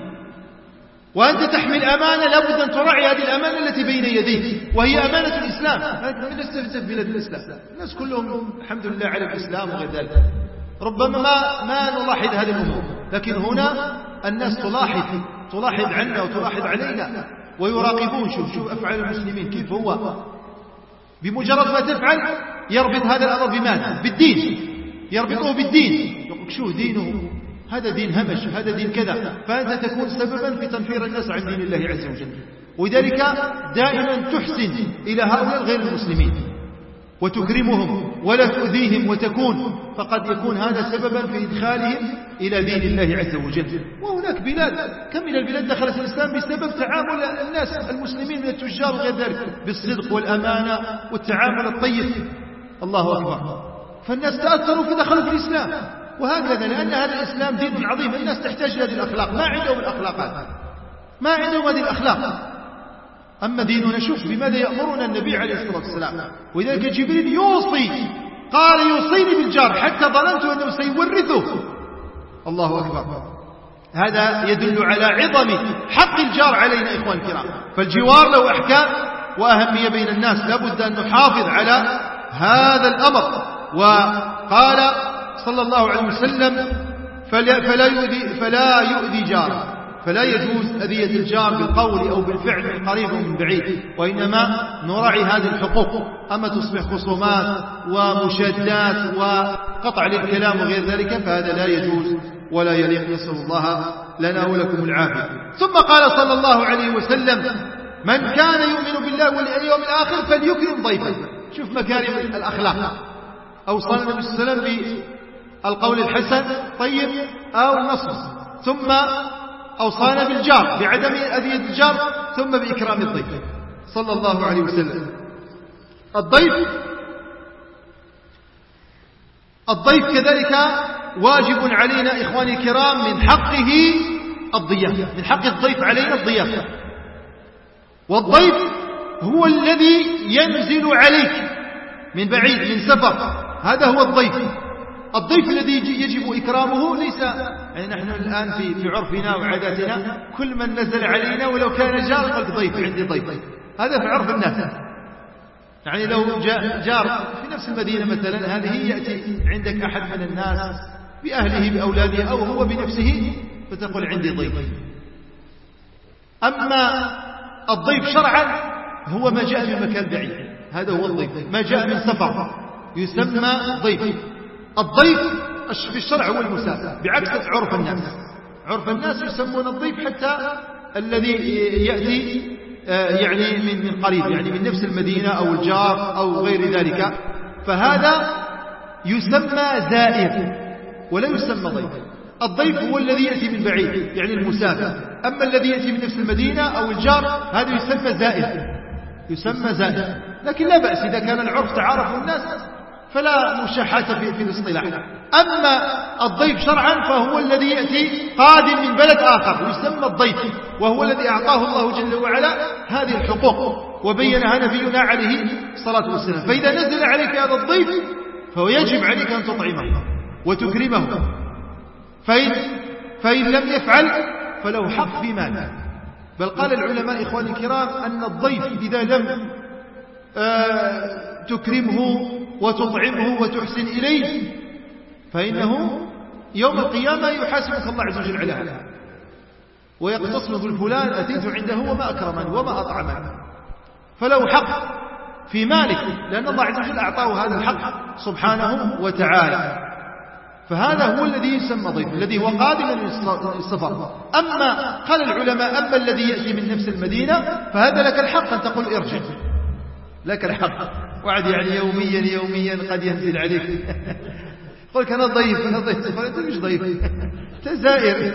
وأنت تحمل أمانة لابد أن تراعي هذه الأمانة التي بين يديك. وهي أمانة الإسلام. لست في بلاد الإسلام. الناس كلهم الحمد لله على الإسلام وغير ذلك. ربما ما, ما نلاحظ هذه الأمور. لكن هنا الناس تلاحظ تلاحظ. عنا وتلاحظ علينا ويراقبون. شوف شوف أفعال المسلمين كيف هو. بمجرد ما تفعل يربط هذا الأمر بماذا؟ بالدين. يربطه بالدين. يقول شو دينه هذا دين همش هذا دين كذا. فأنت تكون سببا في تنفير الناس عن دين الله عز وجل. ولذلك دائما تحسن إلى هؤلاء غير المسلمين. وتكرمهم ولا تؤذيهم وتكون فقد يكون هذا سببا في إدخالهم إلى دين الله عز وجل. وهناك بلاد كم من البلاد دخلت الإسلام بسبب تعامل الناس المسلمين من التجار وغير ذلك بالصدق والأمانة والتعامل الطيب. الله أكبر. فالناس تأثروا في دخلوا في الإسلام. وهكذا لأن هذا الإسلام دين عظيم. الناس تحتاج هذه الأخلاق. ما عندهم الأخلاقات. ما عندهم هذه الأخلاق. أما ديننا شوف بماذا يأمرنا النبي عليه الصلاة والسلام. ولذلك جبريل يوصي قال يوصيني بالجار حتى ظننت أنه سيورثه. الله أكبر. هذا يدل على عظم حق الجار علينا إخوان الكرام. فالجوار له أحكام وأهمية بين الناس. لابد أن نحافظ على هذا الأمر. وقال صلى الله عليه وسلم فلا يؤذي, فلا يؤذي جاره. فلا يجوز أذية الجار بالقول أو بالفعل من قريب أو من بعيد وإنما نراعي هذه الحقوق أما تصبح خصومات ومشادات وقطع للكلام وغير ذلك فهذا لا يجوز ولا يليق نسأل الله لنا ولكم العافية. ثم قال صلى الله عليه وسلم من كان يؤمن بالله واليوم الآخر فليكرم ضيفه. شوف مكارم الأخلاق. أوصى النبي صلى الله عليه وسلم بالقول الحسن طيب أو النصر ثم أوصانا بالجار بعدم أذية الجار ثم بإكرام الضيف. صلى الله عليه وسلم. الضيف الضيف كذلك واجب علينا إخواني الكرام من حقه الضيافة من حق الضيف علينا الضيافة والضيف هو الذي ينزل عليك من بعيد من سفر. هذا هو الضيف. الضيف الذي يجب إكرامه ليس يعني نحن الآن في عرفنا وعاداتنا كل من نزل علينا ولو كان جار قد ضيف عندي ضيف. هذا في عرف الناس. يعني لو جار في نفس المدينة مثلا هذه يأتي عندك أحد من الناس بأهله بأولاده أو هو بنفسه فتقول عندي ضيف. أما الضيف شرعا هو ما جاء من مكان بعيد. هذا هو الضيف. ما جاء من سفر. يسمى ضيف. الضيف في الشرع هو المسافر بعكس عرف الناس. عرف الناس يسمون الضيف حتى الذي يأتي آه، يعني من من قريب يعني من نفس المدينة أو الجار أو غير ذلك. فهذا يسمى زائر ولا يسمى ضيف. الضيف هو الذي يأتي من بعيد يعني المسافر أما الذي يأتي من نفس المدينة أو الجار هذا يسمى زائد يسمى زائد لكن لا بأس إذا كان العرف تعارف الناس فلا مشاحة في, في الاصطلاح أما الضيف شرعا فهو الذي يأتي قادم من بلد آخر يسمى الضيف وهو الذي أعطاه الله جل وعلا هذه الحقوق وبينها نبينا عليه الصلاة والسلام. فإذا نزل عليك هذا الضيف فهو يجب عليك أن تطعمه وتكرمه. فإن, فإن لم يفعل فله حق في ماله. بل قال العلماء إخواني الكرام أن الضيف إذا لم آه، تكرمه وتطعمه وتحسن إليه فإنه يوم القيامة يحاسبك الله عز وجل على هذا. ويقتصم بالفلان أتيت عنده وما أكرمني وما أطعمني فله حق في مالك لأن الله عز وجل أعطاه هذا الحق سبحانه وتعالى. فهذا هو الذي يسمى ضيف الذي هو قادم من السفر أما قال العلماء أما الذي يأتي من نفس المدينة فهذا لك الحق أن تقول ارجع. لك الحق. وعد يعني يوميا يوميا قد ينزل عليك. قلت أنا ضيف أنا ضيف. أنت مش ضيف. أنت زائر.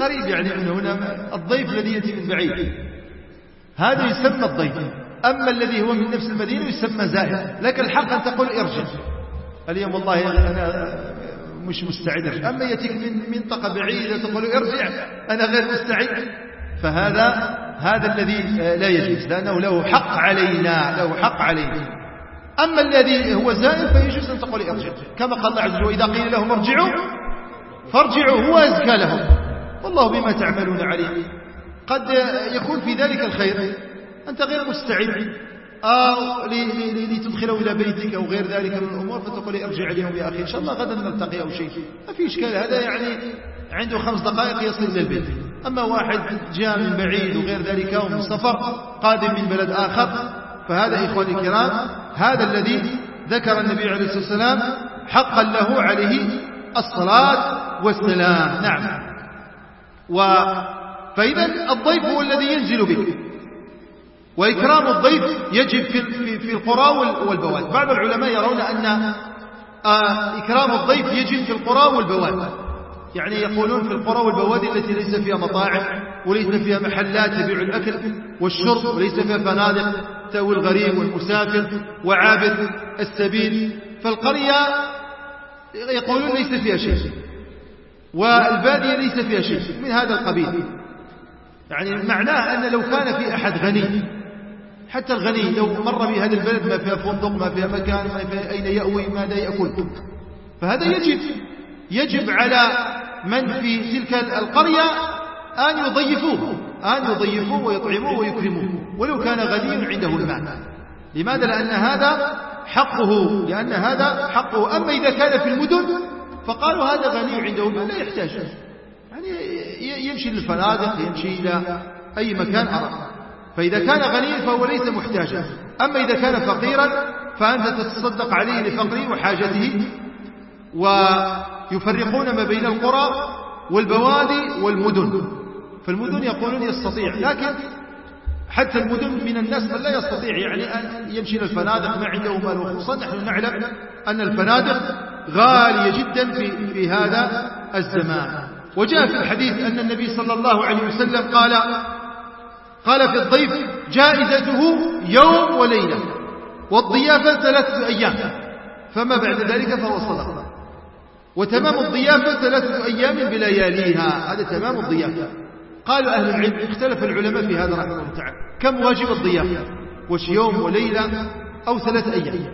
قريب يعني من هنا الضيف الذي يأتي من بعيد. هذا يسمى الضيف. أما الذي هو من نفس المدينة يسمى زائر. لك الحق أن تقول ارجع. اليوم والله أنا مش مستعد. أما يأتيك من منطقة بعيدة تقول ارجع. أنا غير مستعد. فهذا هذا الذي لا يجوز لأنه له حق علينا له حق علينا. أما الذي هو زائر فيجوز أن تقول ارجع كما قال الله عز وجل وإذا قيل لهم ارجعوا فارجعوا هو أزكى لهم. والله بما تعملون عليم. قد يكون في ذلك الخير. أنت غير مستعد أو لتدخله إلى بيتك أو غير ذلك من الأمور فتقول ارجع اليوم يا أخي إن شاء الله غدا نلتقي أو شيء. ما في إشكال هذا يعني عنده خمس دقائق يصل إلى البيت. أما واحد جاء من بعيد وغير ذلك ومن سفر قادم من بلد آخر فهذا إخواني الكرام هذا الذي ذكر النبي عليه الصلاة والسلام حقا له عليه الصلاة والسلام. نعم. و فإذا الضيف هو الذي ينزل بك وإكرام الضيف يجب في في القرى والبواد بعض العلماء يرون أن آه، إكرام الضيف يجب في القرى والبواد يعني يقولون في القرى والبواد التي ليس فيها مطاعم وليس فيها محلات تبيع الأكل والشرب وليس فيها فنادق تأوي الغريب والمسافر وعابر السبيل. فالقرية يقولون ليس فيها شيء والبادية ليس فيها شيء من هذا القبيل. يعني معناه أن لو كان في أحد غني حتى الغني لو مر بهذا البلد ما فيها فندق ما فيها مكان ما فيها أين يأوي ماذا يأكل؟ فهذا يجب. يجب على من في تلك القرية أن يضيفوه أن يضيفوه ويطعموه ويكرموه ولو كان غني عنده المال. لماذا؟ لأن هذا حقه لأن هذا حقه. أما إذا كان في المدن فقالوا هذا غني عنده المال لا يحتاج. يعني يمشي للفنادق يمشي إلى أي مكان أرى فإذا كان غنيا فهو ليس محتاجا. أما إذا كان فقيرا فأنت تتصدق عليه لفقره وحاجته. ويفرقون ما بين القرى والبوادي والمدن. فالمدن يقولون يستطيع لكن حتى المدن من الناس من لا يستطيع يعني أن يمشي للفنادق ما عنده مال وخصوصا. نحن نعلم أن الفنادق غالية جدا في, في هذا الزمان. وجاء في الحديث أن النبي صلى الله عليه وسلم قال قال في الضيف جائزته يوم وليلة والضيافة ثلاثة أيام. فما بعد ذلك فهو صدقة. وتمام الضيافة ثلاثة أيام بلياليها. هذا تمام الضيافة. قالوا أهل العلم اختلف العلماء في هذا رحمه الله تعالى. كم واجب الضيافة؟ وش يوم وليلة أو ثلاثة أيام.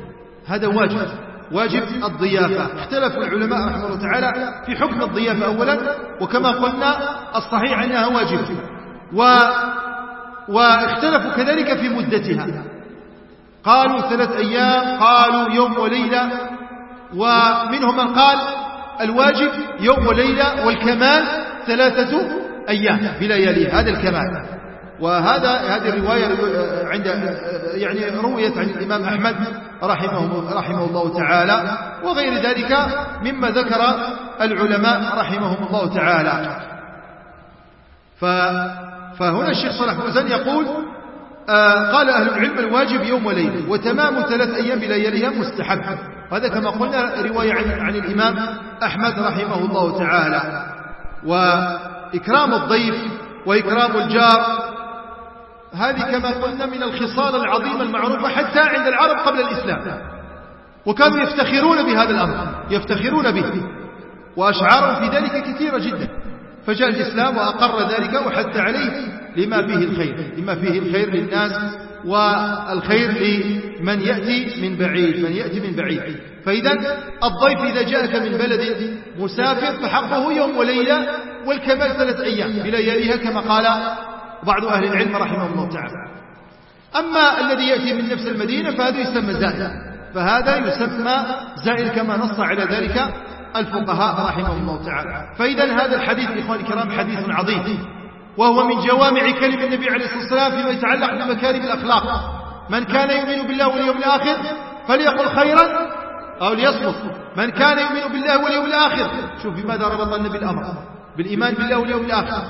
هذا واجب. واجب الضيافة. اختلف العلماء رحمه الله تعالى في حكم الضيافة أولا وكما قلنا الصحيح أنها واجب. و واختلفوا كذلك في مدتها. قالوا ثلاث أيام قالوا يوم وليلة ومنهم من قال الواجب يوم وليلة والكمال ثلاثة أيام بلياليه هذا الكمال. وهذا هذه الرواية عند يعني رويت عن الإمام أحمد رحمه, رحمه الله تعالى وغير ذلك مما ذكر العلماء رحمهم الله تعالى. فهنا الشيخ صلاح فوزان يقول آه قال أهل العلم الواجب يوم وليلة وتمام ثلاث أيام بلياليها مستحب. وهذا كما قلنا رواية عن, عن الإمام أحمد رحمه الله تعالى. وإكرام الضيف وإكرام الجار هذه كما قلنا من الخصال العظيمة المعروفة حتى عند العرب قبل الإسلام. وكانوا يفتخرون بهذا الأمر يفتخرون به. وأشعارهم في ذلك كثيرة جدا. فجاء الإسلام وأقر ذلك وحث عليه. لما فيه الخير لما فيه الخير للناس والخير لمن يأتي من بعيد من يأتي من بعيد. فإذا الضيف إذا جاءك من بلد مسافر فحقه يوم وليلة والكمال ثلاثة أيام بلياليها كما قال بعض أهل العلم رحمه الله تعالى. أما الذي يأتي من نفس المدينة فهذا يسمى زائر فهذا يسمى زائر كما نص على ذلك الفقهاء رحمه الله تعالى. فإذا هذا الحديث إخواني الكرام حديث عظيم. وهو من جوامع كلم النبي عليه الصلاة والسلام فيما يتعلق بمكارم الأخلاق. من كان يؤمن بالله واليوم الآخر فليقل خيرا أو ليصمت. من كان يؤمن بالله واليوم الآخر شوف بماذا ربط النبي الأمر. بالإيمان بالله واليوم الآخر.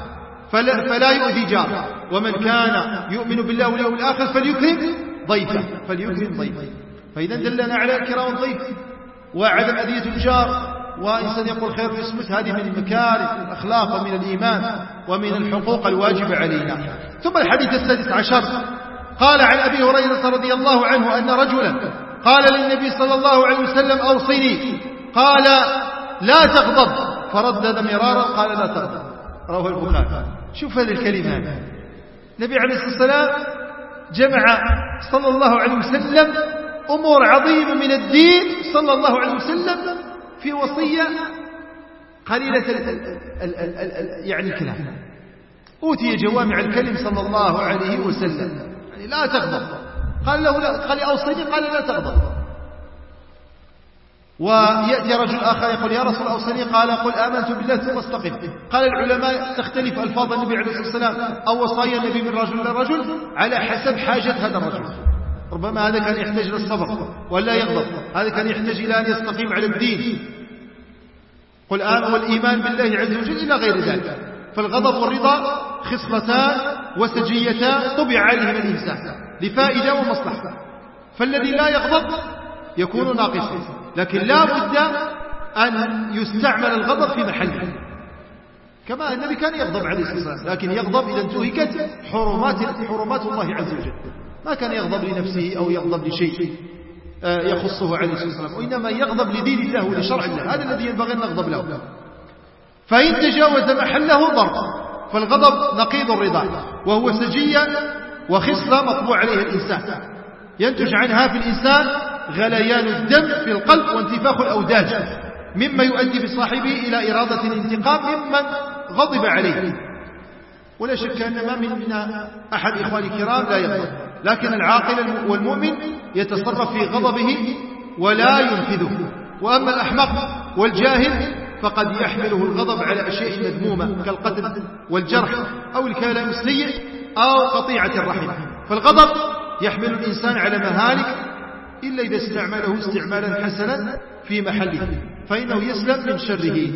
فلا, فلا يؤذي جاره ومن كان يؤمن بالله واليوم الآخر فليكرم ضيفه. فليكرم ضيفه. فإذا دلنا على كرام الضيف وعدم أذية الجار وإنسان يقول خير يصمت هذه من مكارم الأخلاق ومن الإيمان ومن الحقوق الواجبة علينا. ثم الحديث السادس عشر. قال عن أبي هريرة رضي الله عنه أن رجلا قال للنبي صلى الله عليه وسلم أوصني. قال لا تغضب. فردد مرارا قال لا تغضب. رواه البخاري. شوف هذه الكلمة. النبي عليه الصلاة والسلام جمع صلى الله عليه وسلم أمور عظيمة من الدين صلى الله عليه وسلم في وصية قليلة يعني الكلام. أوتي جوامع الكلم صلى الله عليه وسلم. يعني لا تغضب. قال له لا قال أوصيني قال لا تغضب. ويأتي رجل آخر يقول يا رسول أوصني. قال قل آمنت بالله ثم استقم. قال العلماء تختلف ألفاظ النبي عليه الصلاة والسلام. أو وصايا النبي من رجل إلى رجل على حسب حاجة هذا الرجل. ربما هذا كان يحتاج للصبر ولا يغضب. هذا كان يحتاج إلى أن يستقيم على الدين. قل آمن والإيمان بالله عز وجل إلى غير ذلك. فالغضب والرضا خصلتان وسجيتان طبع عليهما الإنسان. لفائدة ومصلحة. فالذي لا يغضب يكون ناقصا. لكن لا بد أن يستعمل الغضب في محله. كما النبي كان يغضب عليه الصلاة والسلام لكن يغضب إذا انتهكت حرمات حرمات الله عز وجل. ما كان يغضب لنفسه أو يغضب لشيء آه، يخصه عليه الصلاة والسلام وإنما يغضب لدين الله ولشرع الله هذا الذي ينبغي أن نغضب له. فإن تجاوز محله ضرب فالغضب نقيض الرضا وهو سجية وخصلة مطبوع عليها الإنسان. ينتج عنها في الإنسان غليان الدم في القلب وانتفاخ الأوداج مما يؤدي بصاحبه إلى إرادة الانتقام ممن غضب عليه. ولا شك أن ما من أحد إخواني الكرام لا يغضب. لكن العاقل والمؤمن يتصرف في غضبه ولا ينفذه. وأما الأحمق والجاهل فقد يحمله الغضب على أشياء مذمومة كالقتل والجرح أو الكلام السيء أو قطيعة الرحم. فالغضب يحمل الإنسان على مهالك إلا إذا استعمله استعمالا حسنا في محله فإنه يسلم من شره.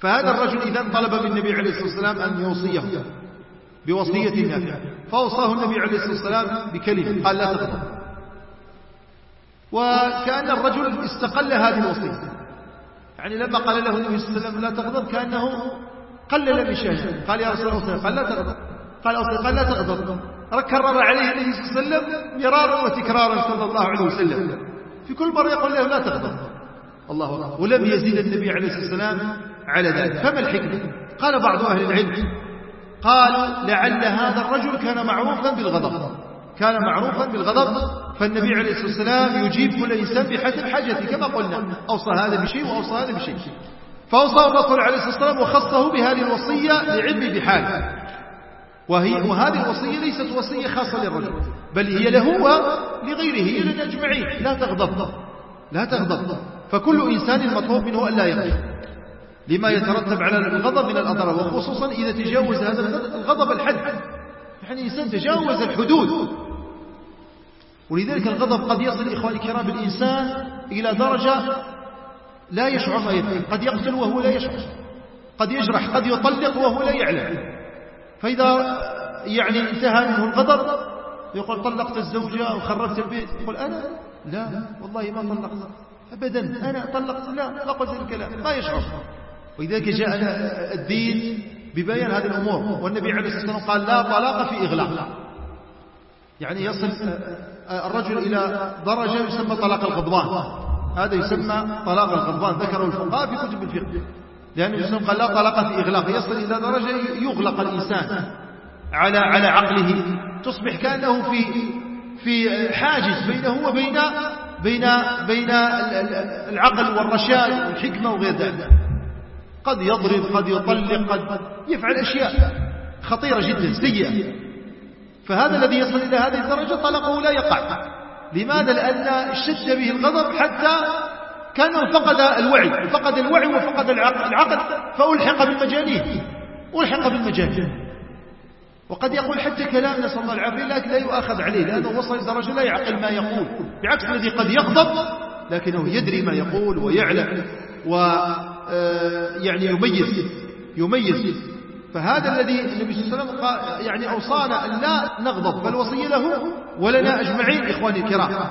فهذا الرجل إذا طلب من النبي عليه الصلاة والسلام أن يوصيه. بوصية نافعة فأوصاه النبي عليه الصلاة والسلام بكلمة قال لا تغضب وكأن الرجل استقل هذه الوصية. يعني لما قال له النبي صلى الله عليه وسلم لا تغضب كأنه قلل من قال يا رسول الله قال لا تغضب قال أوصي قال لا تغضب كرر عليه النبي صلى الله عليه وسلم مرارا وتكرارا صلى الله عليه وسلم. في كل مرة يقول له لا تغضب الله أكبر. ولم يزيد النبي عليه الصلاة والسلام على ذلك. فما الحكمة؟ قال بعض أهل العلم قال لعل هذا الرجل كان معروفا بالغضب. كان معروفا بالغضب فالنبي عليه الصلاة والسلام يجيب كل إنسان بحسب حاجته كما قلنا. أوصى هذا بشيء وأوصى هذا بشيء. فأوصى الرسول عليه الصلاة والسلام وخصه بهذه الوصية لعلمه بحاله وهي وهذه الوصية ليست وصية خاصة للرجل بل هي له ولغيره. هي لنا أجمعين. لا تغضب. لا تغضب. فكل إنسان مطلوب منه أن لا يغضب. لما يترتب على الغضب من الأضرار وخصوصا إذا تجاوز هذا الغضب الحد. يعني الإنسان تجاوز الحدود. ولذلك الغضب قد يصل إخواني الكرام بالإنسان إلى درجة لا يشعر ما يفعل قد يقتل وهو لا يشعر. قد يجرح قد يطلق وهو لا يعلم. فإذا يعني انتهى منه الغضب يقول طلقت الزوجة وخربت البيت. يقول أنا؟ لا والله ما طلقت. أبدا. أنا طلقت؟ لا لا قلت الكلام ما يشعر. ولذلك جاء الدين ببيان هذه الأمور. والنبي عليه الصلاة والسلام قال لا طلاق في إغلاق. يعني يصل الرجل إلى درجة يسمى طلاق الغضبان. هذا يسمى طلاق الغضبان. ذكره الفقهاء في كتب الفقه. لأنه الإسلام قال لا طلاق في إغلاق. يصل إلى درجة يغلق الإنسان على على عقله. تصبح كأنه في في حاجز بينه وبين بين بين العقل والرشاد والحكمة وغير ذلك. قد يضرب قد يطلق قد يفعل أشياء خطيرة جدا سيئة. فهذا الذي يصل إلى هذه الدرجة طلقه لا يقع. لماذا؟ لأن اشتد به الغضب حتى كان فقد الوعي فقد الوعي وفقد العقل فألحق بالمجانين ألحق بالمجانين وقد يقول حتى كلام نسأل الله العافية لكن لا يؤاخذ عليه لأنه وصل درجة لا يعقل ما يقول. بعكس الذي قد يغضب لكنه يدري ما يقول ويعلم. و يعني يميز يميز. فهذا الذي النبي صلى الله عليه وسلم يعني أوصانا أن لا نغضب بل وصية له ولنا أجمعين إخواني الكرام.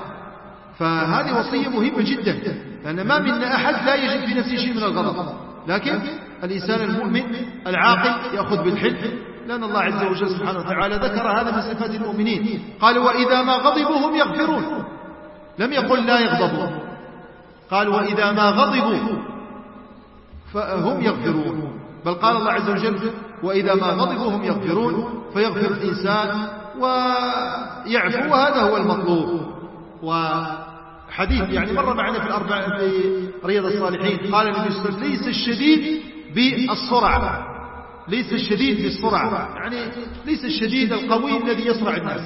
فهذه وصية مهمة جدا لأن ما منا أحد لا يجد في نفسه شيء من الغضب. لكن الإنسان المؤمن العاقل يأخذ بالحلم لأن الله عز وجل سبحانه وتعالى ذكر هذا من صفات المؤمنين. قال وإذا ما غضبوا هم يغفرون. لم يقل لا يغضبون. قال وإذا ما غضبوا فهم يغفرون. بل قال الله عز وجل وإذا ما غضبوا هم يغفرون فيغفر الإنسان ويعفو وهذا هو المطلوب. وحديث يعني مر معنا في الأربع في رياض الصالحين. قال النبي صلى الله عليه وسلم ليس الشديد بالسرعة. ليس الشديد بالسرعة. يعني ليس الشديد القوي الذي يصرع الناس.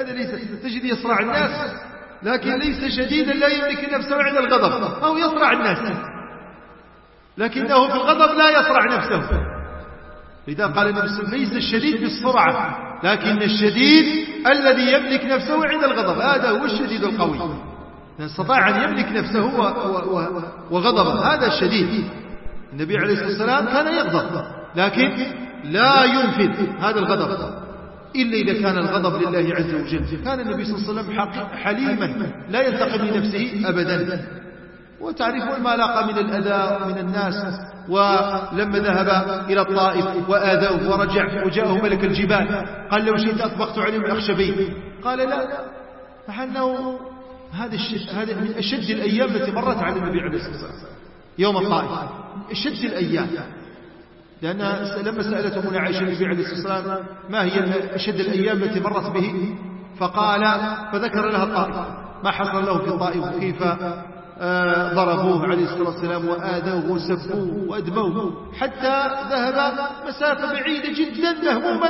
هذا ليس تجد يصرع الناس لكن ليس شديدا لا يملك نفسه عند الغضب أو يصرع الناس. لكنه في الغضب لا يصرع نفسه. لذا قال النبي صلى الله عليه وسلم ليس الشديد بالسرعة لكن الشديد الذي يملك نفسه عند الغضب. هذا هو الشديد القوي. استطاع أن يملك نفسه وغضبه. هذا الشديد. النبي عليه الصلاة والسلام كان يغضب لكن لا ينفذ هذا الغضب. إلا إذا كان الغضب لله عز وجل. كان النبي صلى الله عليه وسلم حليما لا ينتقم لنفسه أبدا. وتعرفون ما لاقى من الأذى من الناس. ولما ذهب إلى الطائف وآذوه ورجع وجاءه ملك الجبال. قال لو شئت أطبقت عليهم الأخشبين قال لا أنه هذا هذا من أشد الأيام التي مرت على النبي عليه الصلاة والسلام. يوم الطائف. أشد الأيام. لأن لما سألته من عائشة النبي عليه الصلاة والسلام ما هي أشد الأيام التي مرت به؟ فقال فذكر لها الطائف. ما حصل له في الطائف؟ وكيف آه، ضربوه عليه الصلاة والسلام وآذوه وسبوه وأدموه. حتى ذهب مسافة بعيدة جدا مهموما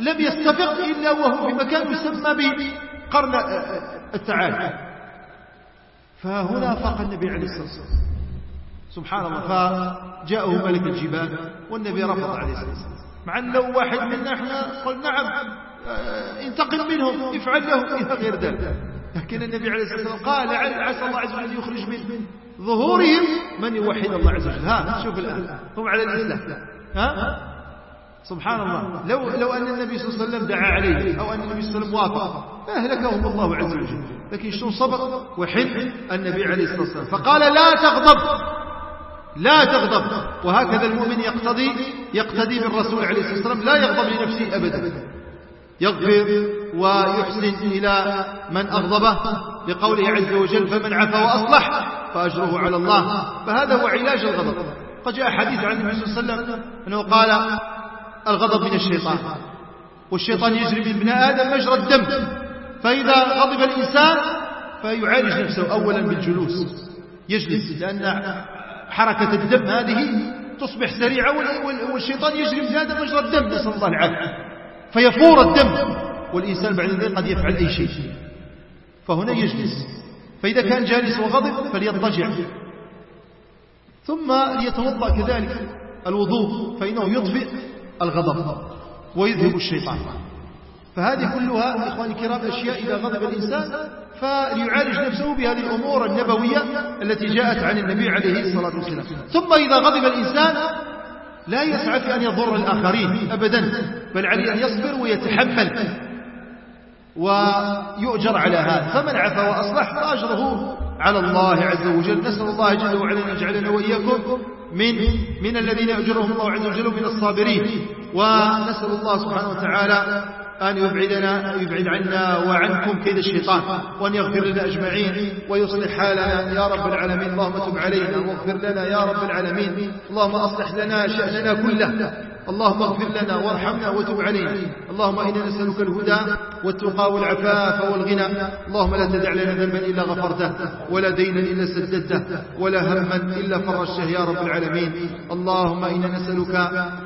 لم يستفق إلا وهو في مكان يسمى بقرن التعالي فهنا فاق النبي عليه الصلاة والسلام. سبحان الله فجاءه ملك الجبال والنبي رفض عليه الصلاة والسلام. مع أن لو واحد منا إحنا قل نعم آه، انتقم منهم افعل له إلى غير ذلك. لكن النبي عليه الصلاة والسلام قال عسى الله عز وجل يخرج من ظهورهم من يوحد الله عز وجل. ها شوف الآن. هم على الإسلام ها؟ سبحان الله. لو لو أن النبي صلى الله عليه وسلم دعا عليه أو أن النبي صلى الله عليه وسلم وافق أهلكهم الله عز وجل. لكن شو صبر وحل النبي عليه الصلاة والسلام؟ فقال لا تغضب. لا تغضب. وهكذا المؤمن يقتضي يقتدي بالرسول عليه الصلاة والسلام لا يغضب لنفسه أبدا. يغفر ويحسن إلى من أغضبه لقوله عز وجل فمن عفا وأصلح فأجره على الله. فهذا هو علاج الغضب. قد جاء حديث عن النبي صلى الله عليه وسلم أنه قال الغضب من الشيطان. والشيطان يجري من ابن آدم مجرى الدم. فإذا غضب الإنسان فيعالج نفسه أولا بالجلوس. يجلس. لأن حركة الدم هذه تصبح سريعة والشيطان يجري من آدم مجرى الدم. نسأل الله العافية. فيفور الدم. والإنسان بعد ذلك قد يفعل أي شيء. فهنا يجلس. فإذا كان جالس وغضب فليضطجع. ثم ليتوضأ كذلك. الوضوء فإنه يطفئ الغضب ويذهب الشيطان. فهذه كلها إخواني الكرام أشياء إذا غضب الإنسان فليعالج نفسه بهذه الأمور النبوية التي جاءت عن النبي عليه الصلاة والسلام. ثم إذا غضب الإنسان لا يسعى في أن يضر الآخرين أبدا بل عليه أن يصبر ويتحمل. ويؤجر على هذا. فمن عفا وأصلح فأجره على الله عز وجل. نسأل الله جل وعلا أن يجعلنا وإياكم من من الذين يأجرهم الله عز وجل من الصابرين. ونسأل الله سبحانه وتعالى أن يبعدنا يبعد عنا وعنكم كيد الشيطان وأن يغفر لنا أجمعين ويصلح حالنا. يا رب العالمين اللهم تب علينا واغفر لنا يا رب العالمين. اللهم أصلح لنا شأننا كله. اللهم اغفر لنا وارحمنا وتب علينا. اللهم إنا نسألك الهدى والتقى والعفاف والغنى. اللهم لا تدع لنا ذنبا إلا غفرته ولا دينا إلا سددته ولا هما إلا فرجته يا رب العالمين. اللهم إنا نسألك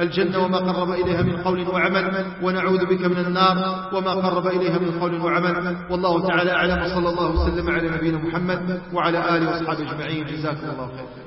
الجنة وما قرب إليها من قول وعمل ونعوذ بك من النار وما قرب إليها من قول وعمل. والله تعالى أعلم وصلى الله وسلم على نبينا محمد وعلى آله وأصحابه أجمعين. جزاكم الله خير